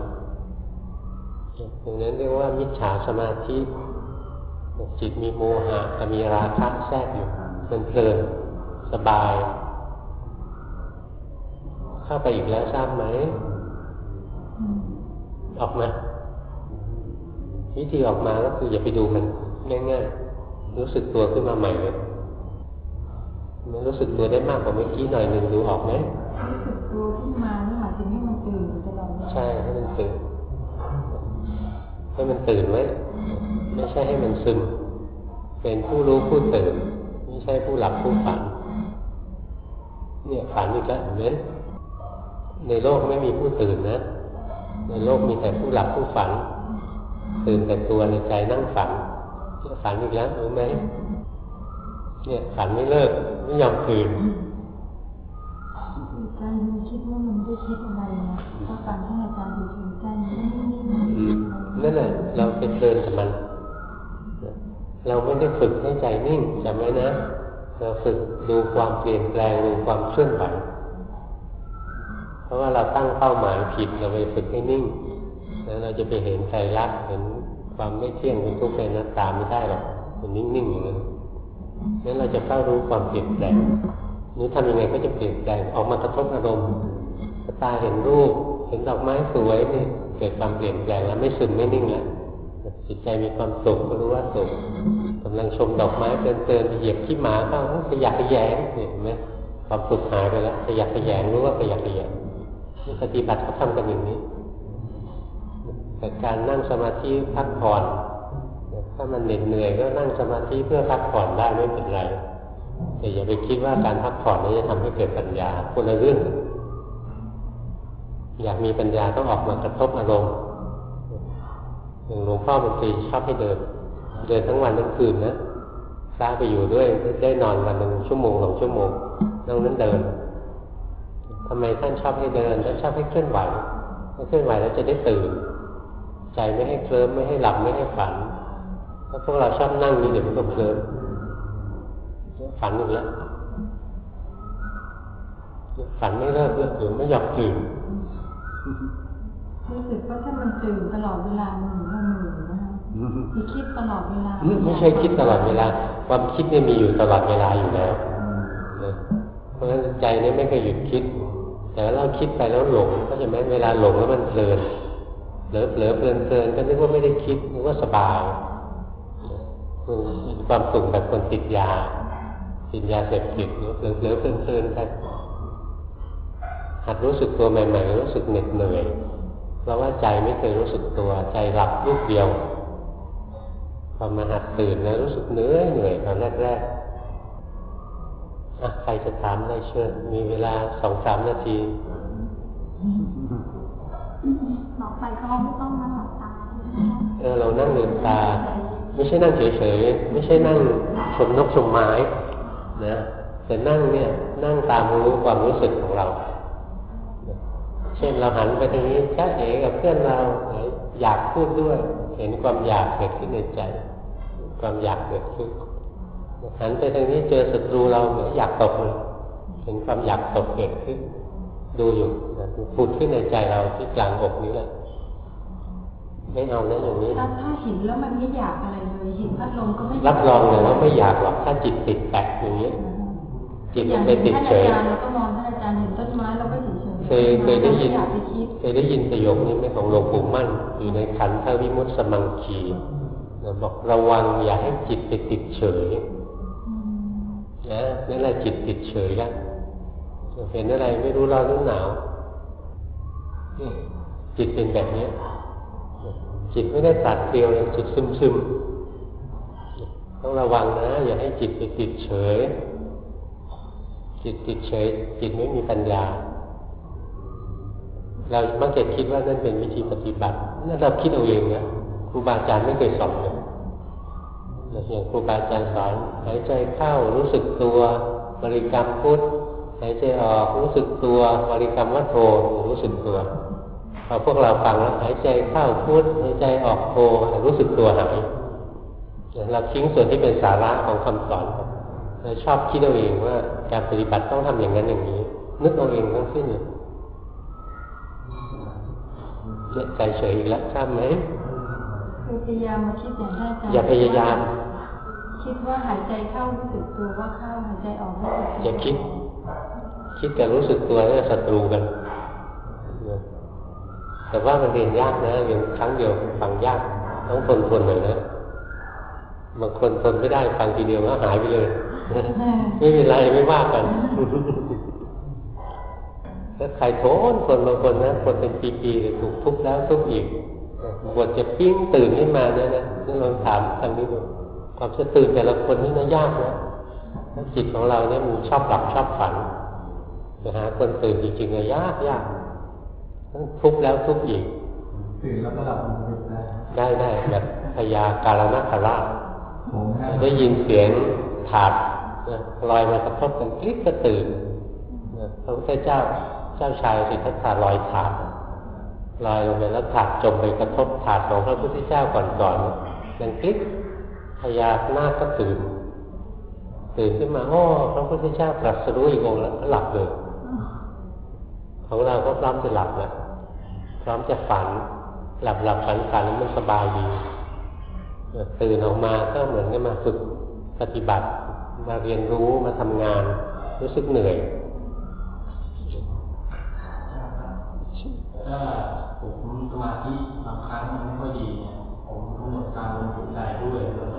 Speaker 1: อย่างนั้นเรียกว่ามิจฉาสมาธิจิตมีโมหะมีราคะแทรกอยู่มันเพลินสบาย เข้าไปอีกแล้วทราบไหม ออกมา วิธีออกมาก็คืออย่าไปดูมันง่ายๆรู้สึกตัวขึ้นมาใหม่เลยมันรู้สึกตัวได้มากกว่าเมื่อกี้หน่อยหนึ่งดูออกไหม
Speaker 2: รู้สึกตัวที่มานี่หมายถึงให้มันตื่นอยู่ตลอดเวลา
Speaker 1: ใช่ให้มันตื่นให้มันตื่นไว้ไม่ใช่ให้มันซึมเป็นผู้รู้ผู้ตื่นไม่ใช่ผู้หลับผู้ฝัน เนี่ยฝันอีกแล้วเห็นไหม ในโลกไม่มีผู้ตื่นนะ ในโลกมีแต่ผู้หลับผู้ฝัน ตื่นแต่ตัวในใจนั่งฝันเนี่ยฝันอีกแล้วรู้ไหมเนี่ยฝันไม่เลิกไม่ยอมตื่น
Speaker 2: ใจมันคิดว่ามันไม่ได้คิดอะไรนะถ้าฟังท่านอาจารย์ดูถึงใจมันนิ่งๆ
Speaker 1: อืมนั่นแหละเราไปเพลินกับมัน เราไม่ได้ฝึกให้ใจนิ่งจำไว้นะ เราฝึกดูความเปลี่ยนแปลงดูความเคลื่อนไหวเพ ราะว่าเราตั้งเป้าหมายผิดเราไปฝึกให้นิ่งแล้วเราจะไปเห็นใจรักเห็นความไม่เที่ยงเป็นทุกข์เป็นนัตตาไม่ได้หรอกมันนิ่งๆอย่างนั้นนั้นเราจะเฝ้ารู้ความเปลี่ยนแปลงนี้ทำยังไงก็จะเปลี่ยนแปลงออกมากระทบอารมณ์ตาเห็นรูป เห็นดอกไม้สวยนี่เกิดความเปลี่ยนแปลงแล้วไม่ซึมไม่นิ่งแล้วจิตใจมีความสุขก็รู้ว่าสุขกำลังชมดอกไม้เพลินๆเหยียบขี้หมาเข้าขยักขยงเห็นไหมความสุขหายไปแล้วขยักขยงรู้ว่าขยักขยงนี่ ปฏิบัติเขาทำกันอย่างนี้แต่การนั่งสมาธิพักผ่อนถ้ามันเหน็ดเหนื่อยก็นั่งสมาธิเพื่อพักผ่อนได้ไม่เป็นไรแต่อย่าไปคิดว่าการพักผ่อนนี้จะทำให้เกิดปัญญาคนละเรื่องอยากมีปัญญาต้องออกมากระทบอารมณ์อย่างหลวงพ่อบางทีชอบให้เดิน เดินทั้งวันทั้งคืนนะพระไปอยู่ด้วยได้นอนวันหนึ่งชั่วโมงสองชั่วโมงนอกนั้นเดิน ทำไมท่านชอบให้เดินท่านชอบให้เคลื่อนไหวให้เคลื่อนไหวแล้วจะได้ตื่น ใจไม่ให้เคลิ้มไม่ให้หลับไม่ให้ฝันถ้าพวกเราชอบนั่งนี่เดี๋ยวมันก็เคลิ้มฝันอีกแล้วฝันไม่เลิกเลยหรือไม่อยากตื่น
Speaker 2: รู้สึกว่าถ้ามันตื่นตลอดเวลามันเหมือนเราเหนื่อยนะคะที่คิดตลอดเวลา
Speaker 1: ไม่ใช่คิดตลอดเวลา ความคิดเนี่ยมีอยู่ตลอดเวลาอยู่แล้วนะเพราะฉะนั้นใจเนี่ยไม่เคยหยุดคิด แต่เราคิดไปแล้วหลงก็จะไหมเวลาหลงแล้วมันเพลินเผลอเผลอเพลินเพลินก็นึกว่าไม่ได้คิดนึกว่าสบายความสุขแบบคนติดยาติดยาเสพติดเผลอเผลอเพลินเพลินไปหัดรู้สึกตัวใหม่ๆรู้สึกเหน็ดเหนื่อยเพราะว่าใจไม่เคยรู้สึกตัว ใจหลับรูปเดียวพอมาหัดตื่นแล้วรู้สึกเหนื่อยเหนื่อยตอนแรกๆ ใครจะถามได้เชิญมีเวลาสองสามนาที
Speaker 2: ต่อไปเขาไม่ต้องมาหลับตา
Speaker 1: เออเรานั่งลืมตา ไม่ใช่นั่งเฉยๆไม่ใช่นั่งชมนกชมไม้นะแต่นั่งเนี่ยนั่งตามรู้ความรู้สึกของเรา เช่นเราหันไปทางนี้จ้าเอ๋กับเพื่อนเราอยากพูดด้วย เห็นความอยากเกิดขึ้นในใจ ความอยากเกิดขึ้น หันไปทางนี้เจอศัตรูเราเหมือนอยากตบเลยเห็นความอยากตบเกิดขึ้น ดูอยู่นะพูดขึ้นในใจเราที่กลางอกนี้แหละไม่เอานะอย่างนี้
Speaker 2: ถ้าถ้าเห็นแล้วมันไม่อยากอะไรเลยเห็นพัดลมก็ไม่ยาก
Speaker 1: รับรองเลยว่าไม่อยากหรอกถ้าจิตติดแปะอย่างนี้จิต
Speaker 2: อ
Speaker 1: มั
Speaker 2: ย่านง
Speaker 1: ไปติด
Speaker 2: ท่าน
Speaker 1: เฉ
Speaker 2: อายจารย์เราก็มองท่านอาจารย์เห็นต้นไม้เราก็เฉยๆ
Speaker 1: เคยเคยได้ยิน
Speaker 2: ม่อยากไปคิด
Speaker 1: เคยได้ยินประโยคนี้ไหมของหลวงปู่มั่นอยู่ในขันธวิมุตติสมังคีนะบอกระวังอย่าให้จิตไปติดเฉย
Speaker 2: อืม
Speaker 1: นะนั่นแหละจิตติดเฉยแล้วเห็นอะไรไม่รู้ร้อนรู้หนาวจิตเป็นแบบนี้ จิตไม่ได้ตัดเดียวเลยจิตซึมซึมต้องระวังนะ อย่าให้จิตไปติดเฉย จิตติดเฉย จิตไม่มีปัญญา เรามักจะคิดว่านั่นเป็นวิธีปฏิบัตินั่นเราคิดเอาเองนะครูบาอาจารย์ไม่เคยสอนเลย อย่างครูบาอาจารย์สอนหายใจเข้ารู้สึกตัว บริกรรมพุทธหายใจออกรู้สึกตัวบริกรรมวัโทรู้สึกตัวพอพวกเราฟังแล้วหายใจเข้าพุทหายใจออกโทรู้สึกตัวหายเราทิ้งส่วนที่เป็นสาระของคำสอนเราชอบคิดเอาเองว่าการปฏิบัติต้องทำอย่างนั้นอย่างนี้ นึกเอาเองทั้งสิ้นเลยเนี่ยใจเฉยอีกแล้วทราบไหม
Speaker 2: คือพยายามมาคิดอย่างท่านอาจารย์
Speaker 1: อย่าพยายาม
Speaker 2: คิดว่าหายใจเข้ารู้สึกตัวว่าเข้าหายใจออกรู้สึกตัว
Speaker 1: อย่าคิด คิดแต่รู้สึกตัวนี่ศัตรูกัน แต่ว่ามันเรียนยากนะเรียนครั้งเดียวฟังยากต้องทนทนหน่อยนะบางคนทนไม่ได้ฟังทีเดียวก็หายไปเลย ไม่เป็นไรไม่ว่ากันถ้าใครทนคนบางคนนะคนเป็นปีๆเลยถูกทุบแล้วทุบอีกบวชจะปิ้งตื่นขึ้นมาเนี่ยนะนี่ลองถามคำนี้ดู ความจะตื่นแต่ละคนนี่นะยากนะจิตของเราเนี่ยมันชอบหลับชอบฝันจะหาคนตื่นจริงๆเนี่ยยากยากต้องทุบแล้วทุบอีก
Speaker 4: ตื่นแล้วก็หลับลึกได้
Speaker 1: ได้ได้แบบพยาการนาคราช
Speaker 4: ผมแค่
Speaker 1: ได้ยินเสียงถาดนะลอยมากระทบกันคลิกก็ตื่นนะพระพุทธเจ้าเจ้าชายสิทธัตถะลอยถาดลอยลงไปแล้วถาดจมไปกระทบถาดของพระพุทธเจ้าก่อนๆมันคลิก พญานาก็ตื่นตื่นขึ้นมาโอ้พระพุทธเจ้าตรัสรู้อีกองค์แล้วหลับเลยของเราก็พร้อมจะหลับแล้วพร้อมจะฝัน หลับหลับฝันฝันแล้วมันสบายดีตื่นออกมาก็เหมือนกับมาฝึกปฏิบัติ มาเรียนรู้มาทำงาน รู้สึกเหนื่อย
Speaker 4: ถ้าผมสมาธิบางครั้งมันไม่ค่อยดีเนี่ยผมกำหนดการลงหายใจด้วยแล้วก็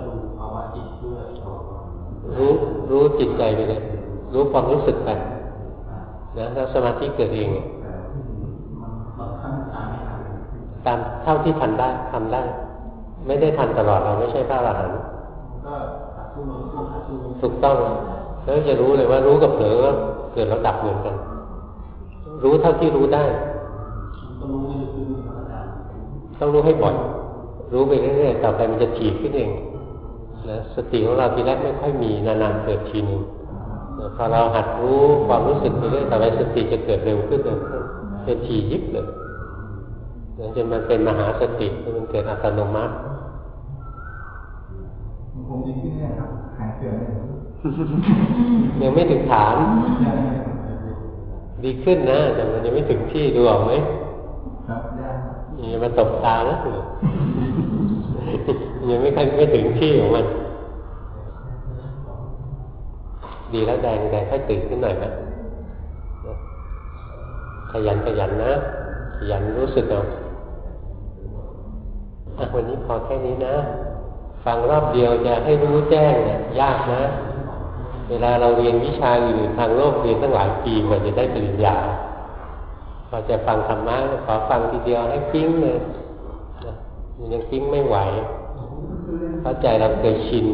Speaker 1: รู้รู้จิตใจไปเลย รู้ความรู้สึกไปนะแล้วสมาธิเกิดเอง
Speaker 4: มันบางครั้งตามไม่ทัน
Speaker 1: ตามเท่าที่ทันได้ทำได้ ไม่ได้ทันตลอดเราไม่ใช่พระอรหันต์
Speaker 4: ก็ตัดสู้มันสู้ตัดสู้มัน
Speaker 1: ถูกต้องแล้วจะรู้เลยว่ารู้กับเผลอก็เกิดแล้วดับเหมือนกัน รู้เท่าที่รู้ได้
Speaker 4: ก็รู้ไม่ลึกซึ้งธรรมดา
Speaker 1: ต้องรู้ให้บ่อยรู้ไปเรื่อยๆต่อไปมันจะถี่ขึ้นเอง นะสติของเราทีแรกไม่ค่อยมีนานๆเกิดทีหนึ่งนะพอเราหัดรู้ความรู้สึกไปเรื่อยต่อไปสติจะเกิดเร็วขึ้นเร็วขึ้นจะถี่ยิบเลยนะจนมันเป็นมหาสติมันเกิดอัตโนมัติ
Speaker 4: ผมดีขึ้นเนี่ยครับหายเสื่อมเลย
Speaker 1: ยังไม่ถึงฐาน ดีขึ้นนะ แต่มันยังไม่ถึงที่ดูออกไหม
Speaker 4: ครับได้
Speaker 1: อย่ามาตบตาแล้ว ยังไม่ค่อยไม่ถึงที่ของมัน ดีแล้วแดงแดงค่อยตื่นขึ้นหน่อยนะขยันขยันนะ ขยันรู้สึกเอาอะวันนี้พอแค่นี้นะ ฟังรอบเดียวจะให้รู้แจ้งเนี่ยยากนะ เวลาเราเรียนวิชาอื่นทางโลกเรียนตั้งหลายปีกว่าจะได้ปริญญาพอจะฟังธรรมะขอฟังทีเดียวให้ปิ้งเลยนะมันยังปิ้งไม่ไหว เพราะใจเราเคยชิน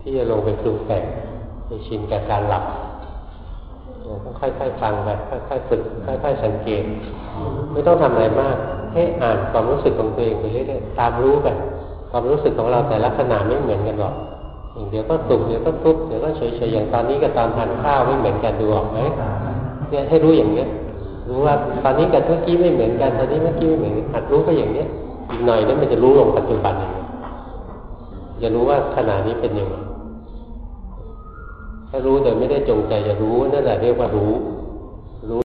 Speaker 1: ที่จะลงไปปรุงแต่งเคยชินกับการหลับต้องค่อยๆฟังไปค่อยๆฝึกค่อยๆสังเกต ไม่ต้องทำอะไรมาก ให้อ่านความรู้สึกของตัวเองไปเรื่อยๆตามรู้ไปความรู้สึกของเราแต่ละขณะไม่เหมือนกันหรอกอย่างเดี๋ยวก็สุขเดี๋ยวก็ทุกข์เดี๋ยวก็เฉยๆอย่างตอนนี้กับตอนทานข้าวไม่เหมือนกันดูออกไหมเนี่ยให้รู้อย่างเนี้ยรู้ว่าตอนนี้กับเมื่อกี้ไม่เหมือนกัน ตอนนี้เมื่อกี้ไม่เหมือนกันหัดรู้ก็อย่างเนี้ยอีกหน่อยนี่ยมันจะรู้ลงปัจจุบันเอง จะรู้ว่าขณะนี้เป็นยังไงถ้ารู้โดยไม่ได้จงใจจะรู้นั่นแหละเรียกว่ารู้